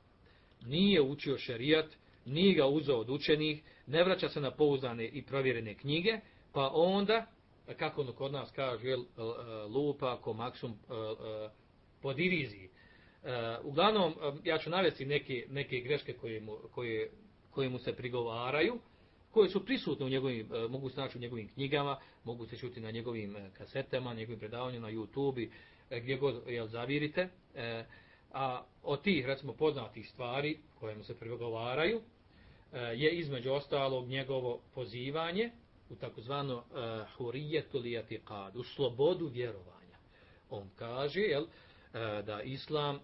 Nije učio šerijat, nije ga uzeo od učenih, ne vraća se na pouzdane i provjerene knjige, pa onda kako ono kod nas kaže, e, lupa ko maksum e, e, po diviziji. Uglavnom, ja ću navesti neke, neke greške koje mu, koje, koje mu se prigovaraju, koje su prisutne u njegovim, mogu se naći u njegovim knjigama, mogu se čuti na njegovim kasetama, njegovim predavanjima na YouTube, gdje god jel, zavirite. A od tih, recimo, poznatih stvari koje mu se prigovaraju, je između ostalog njegovo pozivanje, u takozvano uh, hurijetu li atiqad, u slobodu vjerovanja. On kaže jel, uh, da islam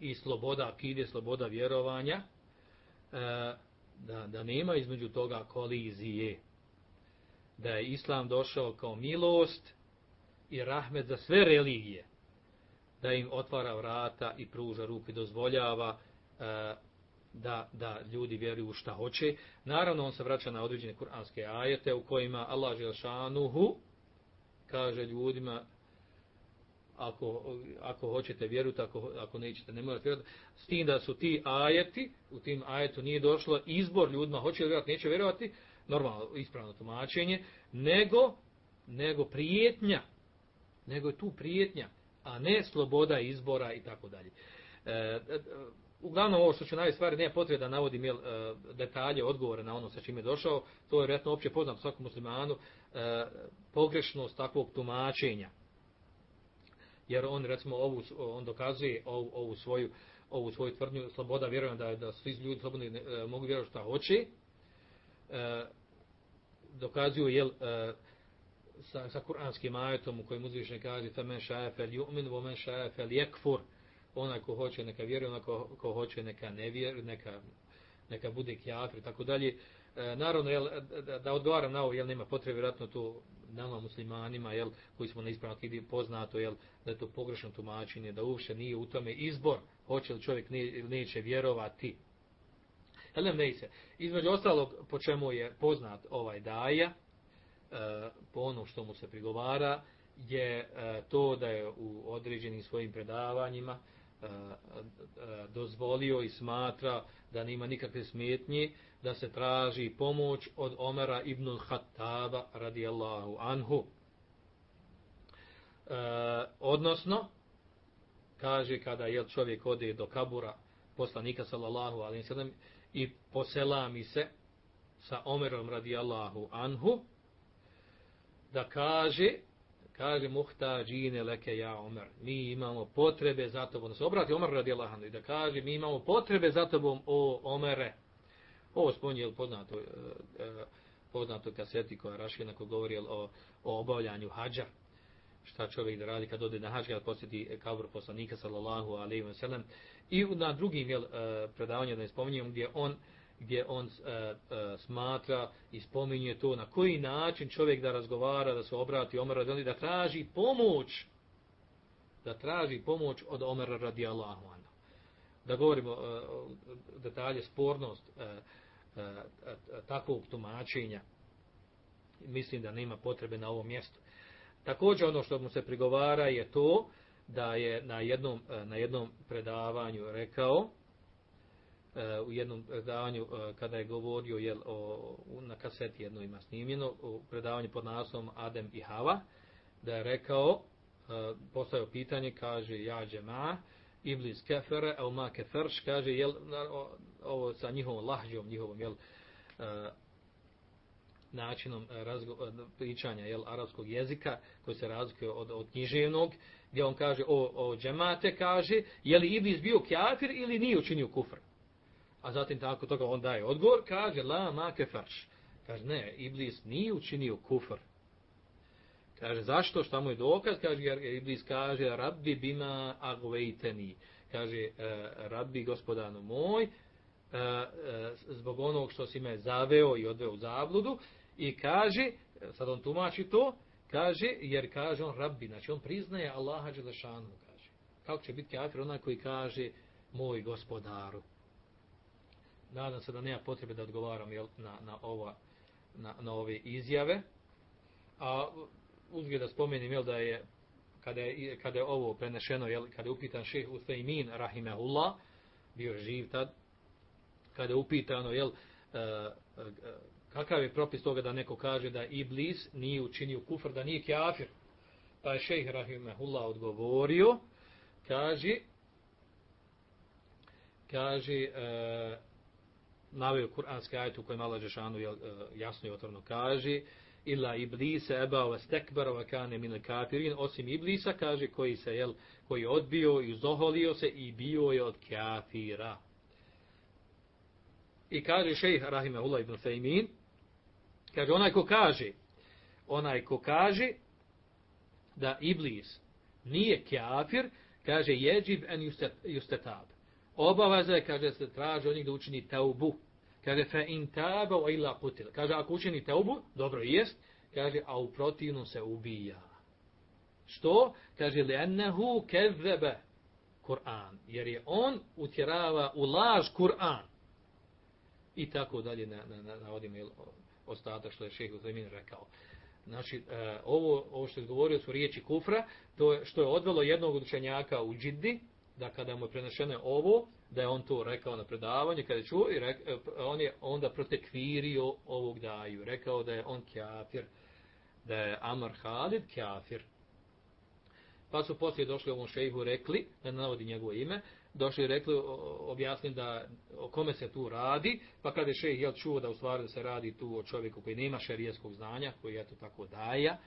i sloboda akide, sloboda vjerovanja, da, da nema između toga kolizije. Da je islam došao kao milost i rahmet za sve religije. Da im otvara vrata i pruža ruke, dozvoljava uh, da, da ljudi vjeruju šta hoće. Naravno, on se vraća na određene kuranske ajete u kojima Allah Želšanuhu kaže ljudima ako, ako hoćete vjerujte, ako, ako nećete, ne morate vjerovati. S tim da su ti ajeti, u tim ajetu nije došlo izbor ljudima, hoće li vjerovati, neće vjerovati, normalno, ispravno tumačenje, nego, nego prijetnja, nego je tu prijetnja, a ne sloboda izbora i tako dalje. E, e uglavnom ovo što ću najve stvari, nije potrebe da navodim jel, e, detalje, odgovore na ono sa čim je došao, to je vjerojatno opće poznat svakom muslimanu, e, pogrešnost takvog tumačenja. Jer on, recimo, ovu, on dokazuje ovu, ovu, svoju, ovu svoju tvrdnju, sloboda vjerujem da, da svi ljudi slobodni e, mogu vjerovati šta hoće, e, dokazuju, jel, e, sa, sa kuranskim ajetom u kojem uzvišnje kaže, ju'min, vo men šaje jekfur, onaj ko hoće neka vjeruje, onaj ko, ko hoće neka ne vjeruje, neka neka bude kjafir, tako dalje. E, naravno, jel, da, da odgovaram na ovo, jel nema potrebe, vjerojatno to nama muslimanima, jel, koji smo na ispravnak ide poznato, jel, da je to pogrešno tumačenje, da uopšte nije u tome izbor, hoće li čovjek ne, neće vjerovati. Se. Između ostalog, po čemu je poznat ovaj daja, po ono što mu se prigovara, je e, to da je u određenim svojim predavanjima e, e, dozvolio i smatra da nima nikakve smetnje da se traži pomoć od Omera ibn Hattaba radijallahu anhu. Odnosno, kaže kada je čovjek ode do kabura poslanika sallallahu alaihi sallam i poselami se sa Omerom radijallahu anhu da kaže kaže muhtađine leke ja Omer, mi imamo potrebe za tobom, da se obrati Omer radi Allahanu i da kaže, mi imamo potrebe za tobom o Omere. Ovo spominje je poznato, e, e, poznato kaseti koja je rašljena koja govori o, o obavljanju hađa, šta čovjek da radi kad ode na hađa, kad posjeti kabur poslanika sallallahu alaihi wa sallam. I na drugim jel, e, predavanju da ne spominjem gdje on gdje on uh, uh, smatra i spominje to na koji način čovjek da razgovara, da se obrati Omer radi da traži pomoć da traži pomoć od Omera radijallahu anhu. Da govorimo uh, detalje spornost takvog tumačenja mislim da nema potrebe na ovom mjestu. Također ono što mu se prigovara je to da je na jednom, na jednom predavanju rekao u jednom predavanju e, kada je govorio jel, o, na kaseti jedno ima snimljeno u predavanju pod naslovom Adem i Hava da je rekao e, postavio pitanje kaže ja džema iblis kefere au ma keferš kaže jel, ovo sa njihovom lahđom njihovom jel, načinom razgo, pričanja jel, arapskog jezika koji se razlikuje od, od književnog gdje on kaže o, o džemate kaže je li iblis bio kafir ili nije učinio kufr A zatim tako toga on daje odgovor, kaže la ma kefarš. Kaže ne, Iblis nije učinio kufr. Kaže zašto, šta mu je dokaz? Kaže jer Iblis kaže rabbi bima agvejteni. Kaže e, rabbi gospodanu moj, e, e, zbog onog što si me zaveo i odveo u zabludu i kaže, sad on tumači to, kaže, jer kaže on rabbi, znači on priznaje Allaha Đelešanu, kaže. Kako će biti kafir onaj koji kaže moj gospodaru? Nadam se da nema potrebe da odgovaram jel, na, na, ova, na, na ove izjave. A uzgled da spomenim jel, da je kada je, kada je ovo prenešeno, jel, kada je upitan šeh Uthaymin, rahimehullah, bio živ tad, kada je upitano, jel, e, e, kakav je propis toga da neko kaže da Iblis nije učinio kufr, da nije kjafir. Pa je šejh rahimehullah odgovorio, kaže, kaže, e, navio kuranski ajet u kojem Allah Žešanu e, jasno i otvorno kaže illa iblise eba ova stekbara ova kane mine kafirin osim iblisa kaže koji se jel, koji odbio i uzoholio se i bio je od kafira. I kaže šejh Rahimahullah ibn Fejmin kaže onaj ko kaže onaj ko kaže da iblis nije kafir kaže jeđib en justetab obaveza je, kaže, se traži od njih da učini teubu. Kaže, fe in taba o illa kutil. Kaže, ako učini teubu, dobro jest, kaže, a u protivnom se ubija. Što? Kaže, li ennehu kezebe Kur'an. Jer je on utjerava u laž Kur'an. I tako dalje na, na, na, navodim je ostatak što je šehr Uzemin rekao. Znači, e, ovo, ovo što je govorio su riječi kufra, to je što je odvelo jednog učenjaka u džiddi, da kada mu je prenešeno ovo, da je on to rekao na predavanju, kada je čuo, i e, on je onda protekvirio ovog daju. Rekao da je on kjafir, da je Amar Halid kjafir. Pa su poslije došli ovom šejhu rekli, ne navodi njegovo ime, došli i rekli, objasnili da o kome se tu radi, pa kada je šejh jel, čuo da u stvari se radi tu o čovjeku koji nema šerijeskog znanja, koji je to tako daja, e,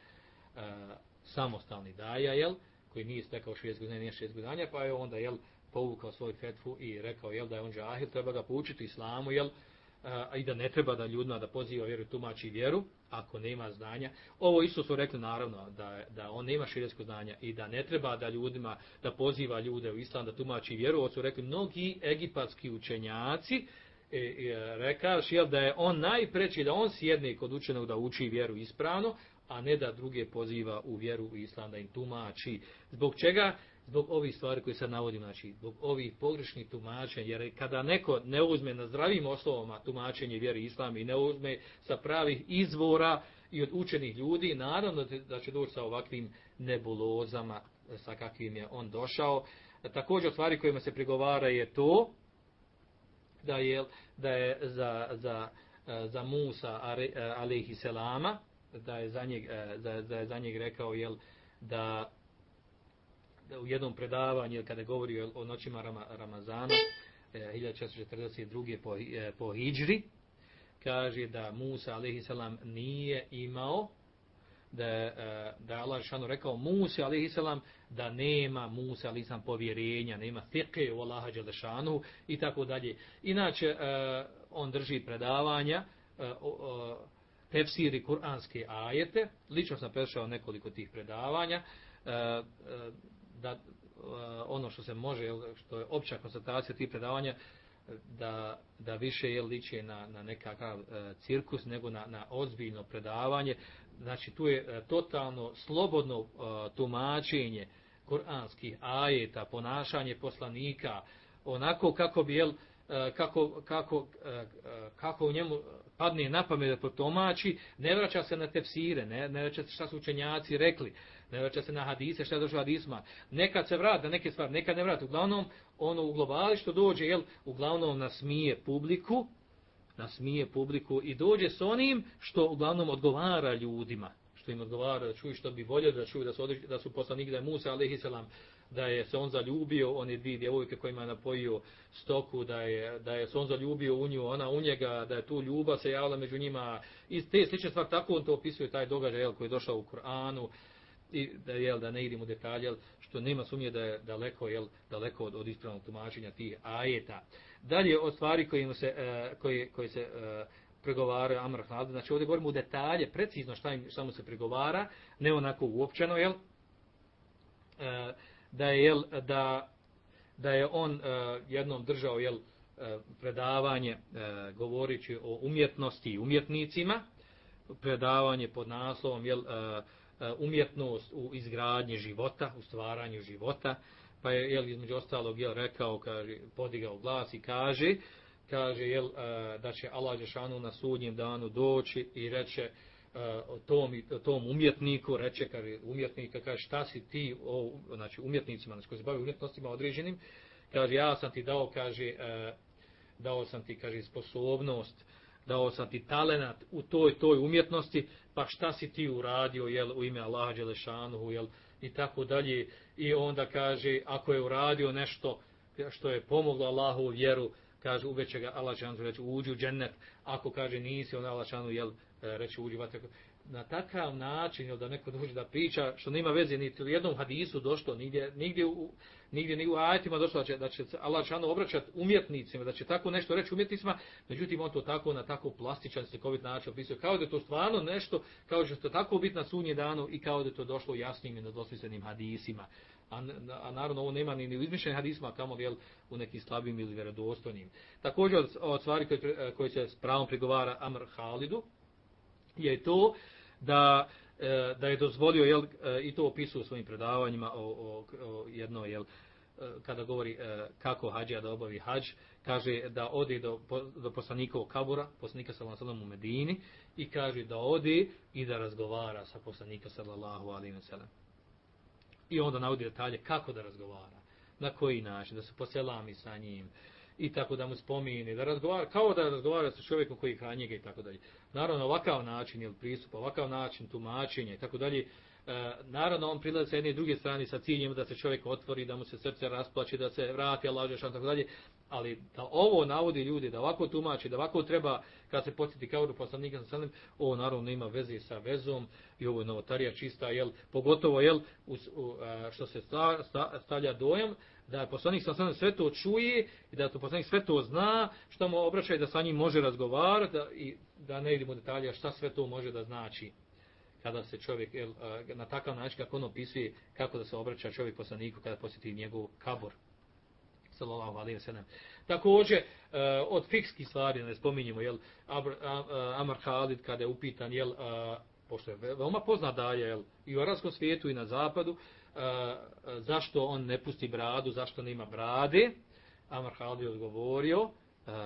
samostalni daja, jel, koji nije stekao švijetskog znanja, nije švijetskog znanja, pa je onda jel, povukao svoj fetfu i rekao jel, da je on džahil, treba ga poučiti islamu, jel, a, i da ne treba da ljudima da poziva vjeru tumači vjeru, ako nema znanja. Ovo isto su rekli naravno, da, da on nema švijetskog znanja i da ne treba da ljudima, da poziva ljude u islam da tumači vjeru. Ovo su rekli mnogi egipatski učenjaci, e, e, rekaš jel, da je on najpreći da on sjedne kod učenog da uči vjeru ispravno, a ne da druge poziva u vjeru u islam, da im tumači. Zbog čega? Zbog ovih stvari koje sad navodim, znači, zbog ovih pogrešnih tumačenja, jer kada neko ne uzme na zdravim osnovama tumačenje vjeri islam i ne uzme sa pravih izvora i od učenih ljudi, naravno da će doći sa ovakvim nebulozama sa kakvim je on došao. Također stvari kojima se prigovara je to da je, da je za, za, za Musa alaihi selama, da je za njeg, da, da je za njeg rekao jel, da, da u jednom predavanju kada govori o noćima Ramazana 1442. po, po Hidžri kaže da Musa selam nije imao da da je Allah šanu rekao Musa a.s. da nema Musa a.s. povjerenja, nema fiqe u Allaha Đelešanu i tako dalje. Inače, e, on drži predavanja, e, tefsiri kuranske ajete, lično sam prešao nekoliko tih predavanja, e, da ono što se može, što je opća konstatacija tih predavanja, da, da više je liče na, na nekakav e, cirkus nego na, na ozbiljno predavanje. Znači tu je e, totalno slobodno e, tumačenje kuranskih ajeta, ponašanje poslanika, onako kako bi jel, e, kako, kako, e, kako u njemu padne na pamet da potomači, ne vraća se na tefsire, ne, ne vraća se šta su učenjaci rekli, ne vraća se na hadise, šta je došlo hadisma. Nekad se vrata neke stvari, nekad ne vrata. Uglavnom, ono u globali što dođe, jel, uglavnom nasmije publiku, nasmije publiku i dođe s onim što uglavnom odgovara ljudima što im odgovara da čuju što bi voljeli da čuju da su, da su poslanik da je Musa alaihissalam da je se on zaljubio one dvije djevojke kojima je napojio stoku da je, da je se on zaljubio u nju ona u njega da je tu ljubav se javila među njima i te slične stvari tako on to opisuje taj događaj jel, koji je došao u Koranu i da jel da ne idemo u detalje što nema sumnje da je daleko jel daleko od, od ispravnog tumačenja tih ajeta dalje od stvari kojima se uh, koje koje se uh, pregovaraju Amr. Znači ovdje govorimo u detalje, precizno šta, im, šta mu se pregovara, ne onako uopćeno, jel? E, da je, jel, da, da je on e, jednom držao, jel, e, predavanje e, govorići o umjetnosti i umjetnicima, predavanje pod naslovom, jel, umjetnost u izgradnji života, u stvaranju života, pa je, jel, između ostalog, jel, rekao, kaže, podigao glas i kaže, kaže jel, da će Allah Žešanu na sudnjem danu doći i reće e, tom, tom umjetniku, reče kaže, umjetnika, kaže šta si ti, o, znači umjetnicima, znači koji se bavi umjetnostima određenim, kaže ja sam ti dao, kaže, e, dao sam ti, kaže, sposobnost, dao sam ti talenat u toj, toj umjetnosti, pa šta si ti uradio, jel, u ime Allaha Đelešanu, jel, i tako dalje, i onda kaže, ako je uradio nešto što je pomoglo Allahu vjeru, kaže uveće ga Allah šanu reći uđi u džennet, ako kaže nisi, on Allah jel, reći uđi u vatru. Na takav način, jel, da neko dođe da priča, što nema veze, niti u jednom hadisu došlo, nigdje, nigdje, u, nigdje ni u ajetima došlo, da će, da će Allah šanu obraćati umjetnicima, da će tako nešto reći umjetnicima, međutim on to tako na tako plastičan, slikovit način opisuje, kao da je to stvarno nešto, kao da je to tako biti na sunje danu i kao da je to došlo jasnim i nedosmislenim hadisima a, a naravno ovo nema ni, ni u izmišljenim hadisma, kamo jel, u nekim slabim ili vjerodostojnim. Također od, od stvari koje, koje se s pravom prigovara Amr Halidu, je to da e, da je dozvolio jel, e, i to opisuje u svojim predavanjima o, o, o jedno jel, e, kada govori kako hađija da obavi hađ, kaže da ode do, do poslanikovog kabura, poslanika sallallahu u Medini, i kaže da ode i da razgovara sa poslanika sallallahu alaihi wa sallam. I onda navodi detalje kako da razgovara, na koji način, da se poselami sa njim i tako da mu spomini, da razgovara, kao da razgovara sa čovjekom koji hranje njega i tako dalje. Naravno, ovakav način ili pristup, ovakav način tumačenja i tako dalje, E, naravno on prilazi sa jedne i druge strane sa ciljem da se čovjek otvori, da mu se srce rasplači, da se vrati Allah tako dalje, ali da ovo navodi ljudi, da ovako tumači, da ovako treba, kad se posjeti kao do poslanika sa salim, ovo naravno nema veze sa vezom i ovo je novotarija čista, jel, pogotovo, jel, u, što se sta, sta, stavlja dojam, da je poslanik sa salim sve to čuje i da to poslanik sve to zna, što mu obraćaju da sa njim može razgovarati da, i da ne idemo detalje šta sve to može da znači. Kada se čovjek jel, na takav način kako on opisuje kako da se obraća čovjek poslaniku kada posjeti njegov kabor sallallahu alaihi wasallam. Također, uh, od fikskih stvari, ne spominjemo, jel, Amr, Amr Khalid, kada je upitan, jel, uh, pošto je veoma poznat da je jel, i u arabskom svijetu i na zapadu, zašto on ne pusti bradu, zašto nema brade, Amr Khalid je odgovorio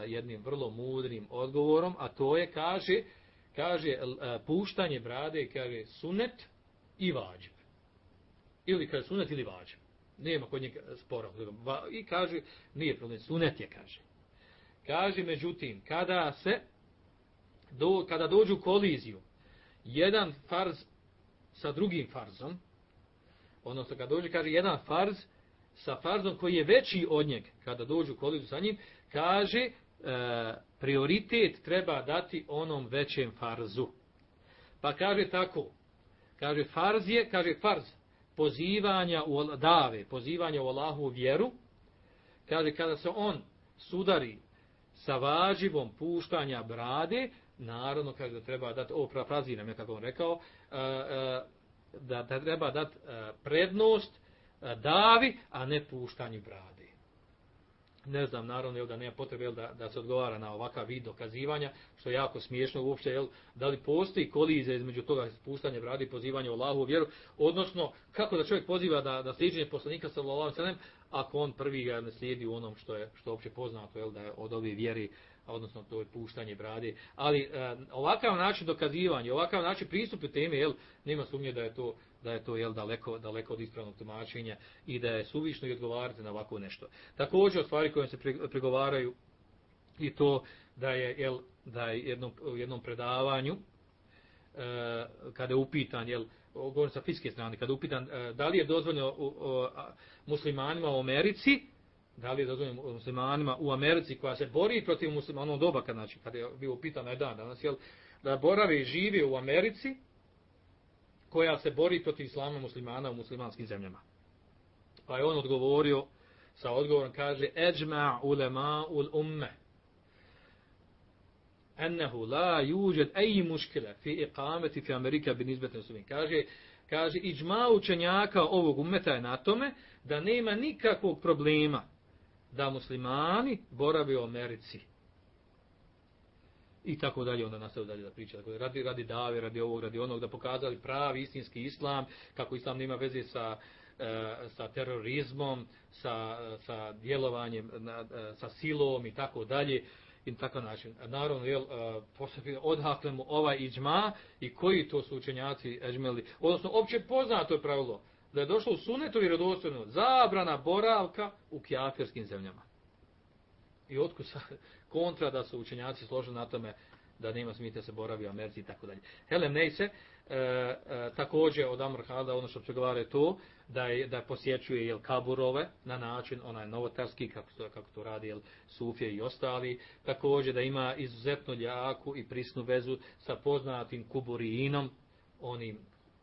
jednim vrlo mudrim odgovorom, a to je, kaže, kaže, puštanje brade, kaže, sunet i vađib. Ili kaže, sunet ili vađib. Nema kod njega spora. I kaže, nije problem, sunet je, kaže. Kaže, međutim, kada se, do, kada dođu koliziju, jedan farz sa drugim farzom, odnosno kada dođe, kaže, jedan farz sa farzom koji je veći od njeg, kada dođu koliziju sa njim, kaže, e, prioritet treba dati onom većem farzu. Pa kaže tako, kaže, farz je, kaže, farz, pozivanja u dave, pozivanja u Allahu vjeru, kaže kada se on sudari sa važivom puštanja brade, naravno kaže da treba dati, ovo praziram je kako on rekao, e, e, da, da treba dati e, prednost davi, a ne puštanju brade ne znam, naravno, jel, da nema potrebe jel, da, da se odgovara na ovakav vid dokazivanja, što je jako smiješno uopšte, jel, da li postoji kolize između toga spustanja brade i pozivanja u Allahu vjeru, odnosno, kako da čovjek poziva da, da sliđenje poslanika sa Allahom sallam, ako on prvi ga ne slijedi u onom što je, što je opće poznato, jel, da je od ove vjeri, odnosno to je puštanje brade. Ali e, ovakav način dokazivanja, ovakav način pristupu teme, jel, nema sumnje da je to da je to jel daleko daleko od ispravnog tumačenja i da je suvišno i odgovarati na ovako nešto. Također stvari koje se prigovaraju i to da je jel da je jednom u jednom predavanju e, kada je upitan jel govorim sa fiske strane kada je upitan e, da li je dozvoljeno u, u, muslimanima u Americi da li je dozvoljeno muslimanima u Americi koja se bori protiv muslimana doba kad znači kada je bio upitan na dan danas jel da boravi i živi u Americi koja se bori protiv islama muslimana u muslimanskim zemljama. Pa je on odgovorio, sa odgovorom kaže, Eđma ulema ul umme, ennehu la juđed eji muškile fi iqameti fi Amerika bin izbetne. Kaže, kaže, iđma učenjaka ovog ummeta je na tome da nema nikakvog problema da muslimani boravi u Americi i tako dalje, onda nastavio dalje da priča. Dakle, radi, radi dave, radi ovog, radi onog, da pokazali pravi istinski islam, kako islam nema veze sa, e, sa terorizmom, sa, sa djelovanjem, na, e, sa silom i tako dalje. I tako način. Naravno, jel, e, posebno odhaknemo ovaj iđma i koji to su učenjaci eđmeli. Odnosno, opće poznato je pravilo da je došlo u sunetu i rodostojno zabrana boravka u kjafirskim zemljama. I otkud kontra da su učenjaci složili na tome da nema smite se boravi u Americi i tako dalje. Helem Neise e, e, također od Amr Hada ono što pregovara je to da je, da posjećuje jel, kaburove na način onaj novotarski kako to, kako to radi jel, Sufije i ostali. Također da ima izuzetno ljaku i prisnu vezu sa poznatim kuburinom onim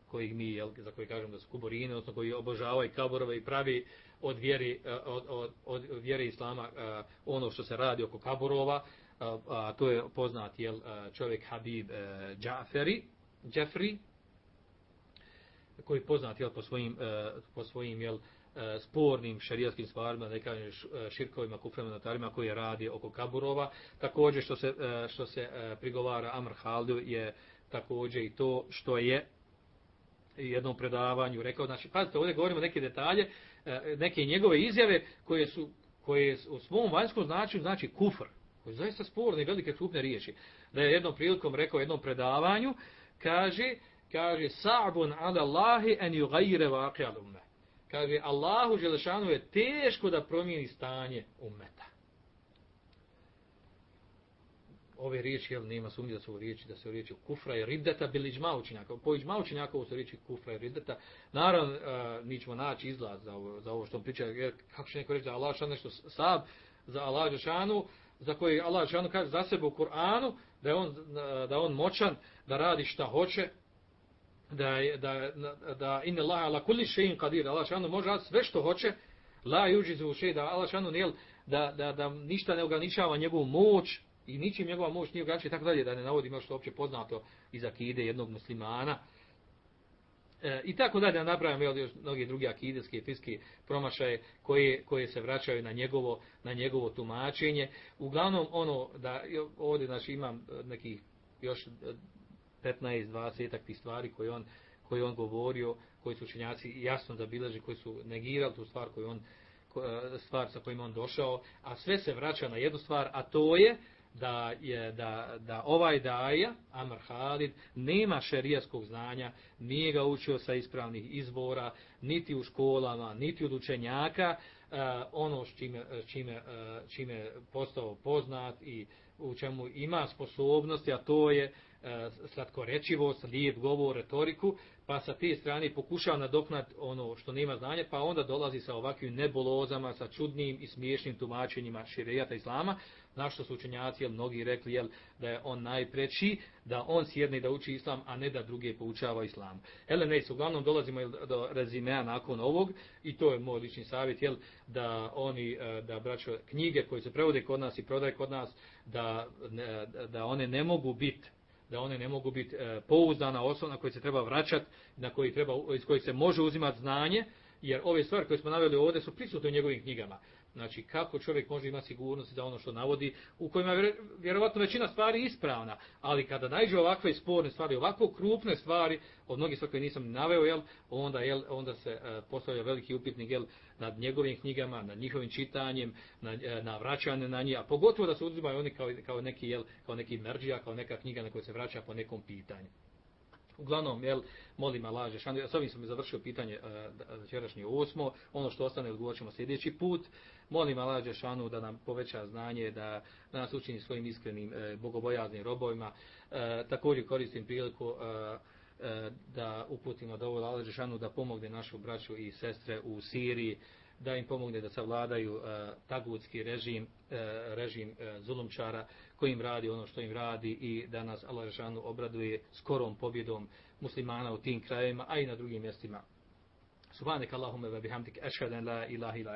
kojih mi, jel, za koji kažem da su kuburine, odnosno koji obožavaju kaburove i pravi od vjeri, e, od, od, od vjere islama uh, ono što se radi oko kaburova, uh, uh, to je poznat jel, čovjek Habib Džaferi, Džefri, koji je poznat jel, po svojim, po svojim jel, spornim šarijatskim stvarima, da kažem širkovima, kufrema, notarima koji radi oko kaburova. Također što se, što se prigovara Amr Haldu je također i to što je jednom predavanju rekao, znači, pazite, ovdje govorimo neke detalje, e, neke njegove izjave koje su koje u svom vanjskom značenju znači kufr, koji zaista sporne i velike krupne riječi. Da je jednom prilikom rekao jednom predavanju, kaže, kaže, sa'bun ala Allahi en yugayre vaqi al umme. Kaže, Allahu Želešanu je teško da promijeni stanje ummeta. Ove riječi, jel, nema sumnje da su riječi, da se riječi kufra i riddeta, bili iđma učenjaka. Po iđma učenjaka ovo su riječi kufra i riddeta. Naravno, uh, mi ćemo naći izlaz za ovo, za ovo što on priča, jer kako će neko reći da Allah šan nešto sab, za Allah Žešanu, za koji Allah Žešanu kaže za sebe u Kur'anu, da je on, da on moćan, da radi šta hoće, da, da, da inne Allah ala kulli še'in qadir, Allah Žešanu može sve što hoće, la yuđizu še, da Allah Žešanu da, da, da ništa ne ograničava njegovu moć, i ničim njegova moć nije ograničena tako dalje da ne navodim što opće poznato iz akide jednog muslimana E, I tako dalje da napravimo još mnogi drugi akideske i fiske promašaje koje, koje se vraćaju na njegovo, na njegovo tumačenje. Uglavnom ono da ovdje znači imam nekih još 15 20 takvih stvari koje on koje on govorio, koji su učenjaci jasno zabilježi, koji su negirali tu stvar koju on stvar sa kojim on došao, a sve se vraća na jednu stvar, a to je da je da, da ovaj daja, Amr Halid, nema šerijaskog znanja, nije ga učio sa ispravnih izbora, niti u školama, niti od učenjaka, uh, ono s čime, čime, uh, čime postao poznat i u čemu ima sposobnosti, a to je uh, slatkorečivost, lijep govor, retoriku, pa sa te strane pokušava nadoknat ono što nema znanja, pa onda dolazi sa ovakvim nebulozama, sa čudnim i smiješnim tumačenjima širijata islama, na što su učenjaci, jel, mnogi rekli jel, da je on najpreći, da on sjedne da uči islam, a ne da druge poučava islam. Ele ne, uglavnom dolazimo jel, do rezimea nakon ovog, i to je moj lični savjet, jel, da oni, e, da braćo, knjige koje se prevode kod nas i prodaje kod nas, da, da one ne mogu biti da one ne mogu biti e, pouzdana osnova na koje se treba vraćati, na koji treba, iz kojih se može uzimati znanje, jer ove stvari koje smo naveli ovdje su prisutne u njegovim knjigama. Znači, kako čovjek može imati sigurnost za ono što navodi, u kojima je vjerovatno većina stvari ispravna, ali kada najđe ovakve sporne stvari, ovako krupne stvari, od mnogih stvari koje nisam naveo, jel, onda, jel, onda se uh, postavlja veliki upitnik jel, nad njegovim knjigama, nad njihovim čitanjem, na, uh, na vraćanje na njih, a pogotovo da se uzimaju oni kao, kao, neki, jel, kao neki mrđija, kao neka knjiga na kojoj se vraća po nekom pitanju. Uglavnom, jel, molim Allah, Žešanu, s ovim sam završio pitanje uh, večerašnje osmo, ono što ostane odgovorit ćemo sljedeći put. Molim Allah, Žešanu, da nam poveća znanje, da, da nas učini svojim iskrenim, uh, bogobojaznim robovima. Uh, također koristim priliku uh, da uputimo ovo Allah, Žešanu, da pomogne našu braću i sestre u Siriji, da im pomogne da savladaju tagutski režim, režim zulumčara kojim radi ono što im radi i da nas Allah Žešanu obraduje skorom pobjedom muslimana u tim krajevima, a i na drugim mjestima. Subhanak Allahumme wa bihamdik ashhadu an la ilaha illa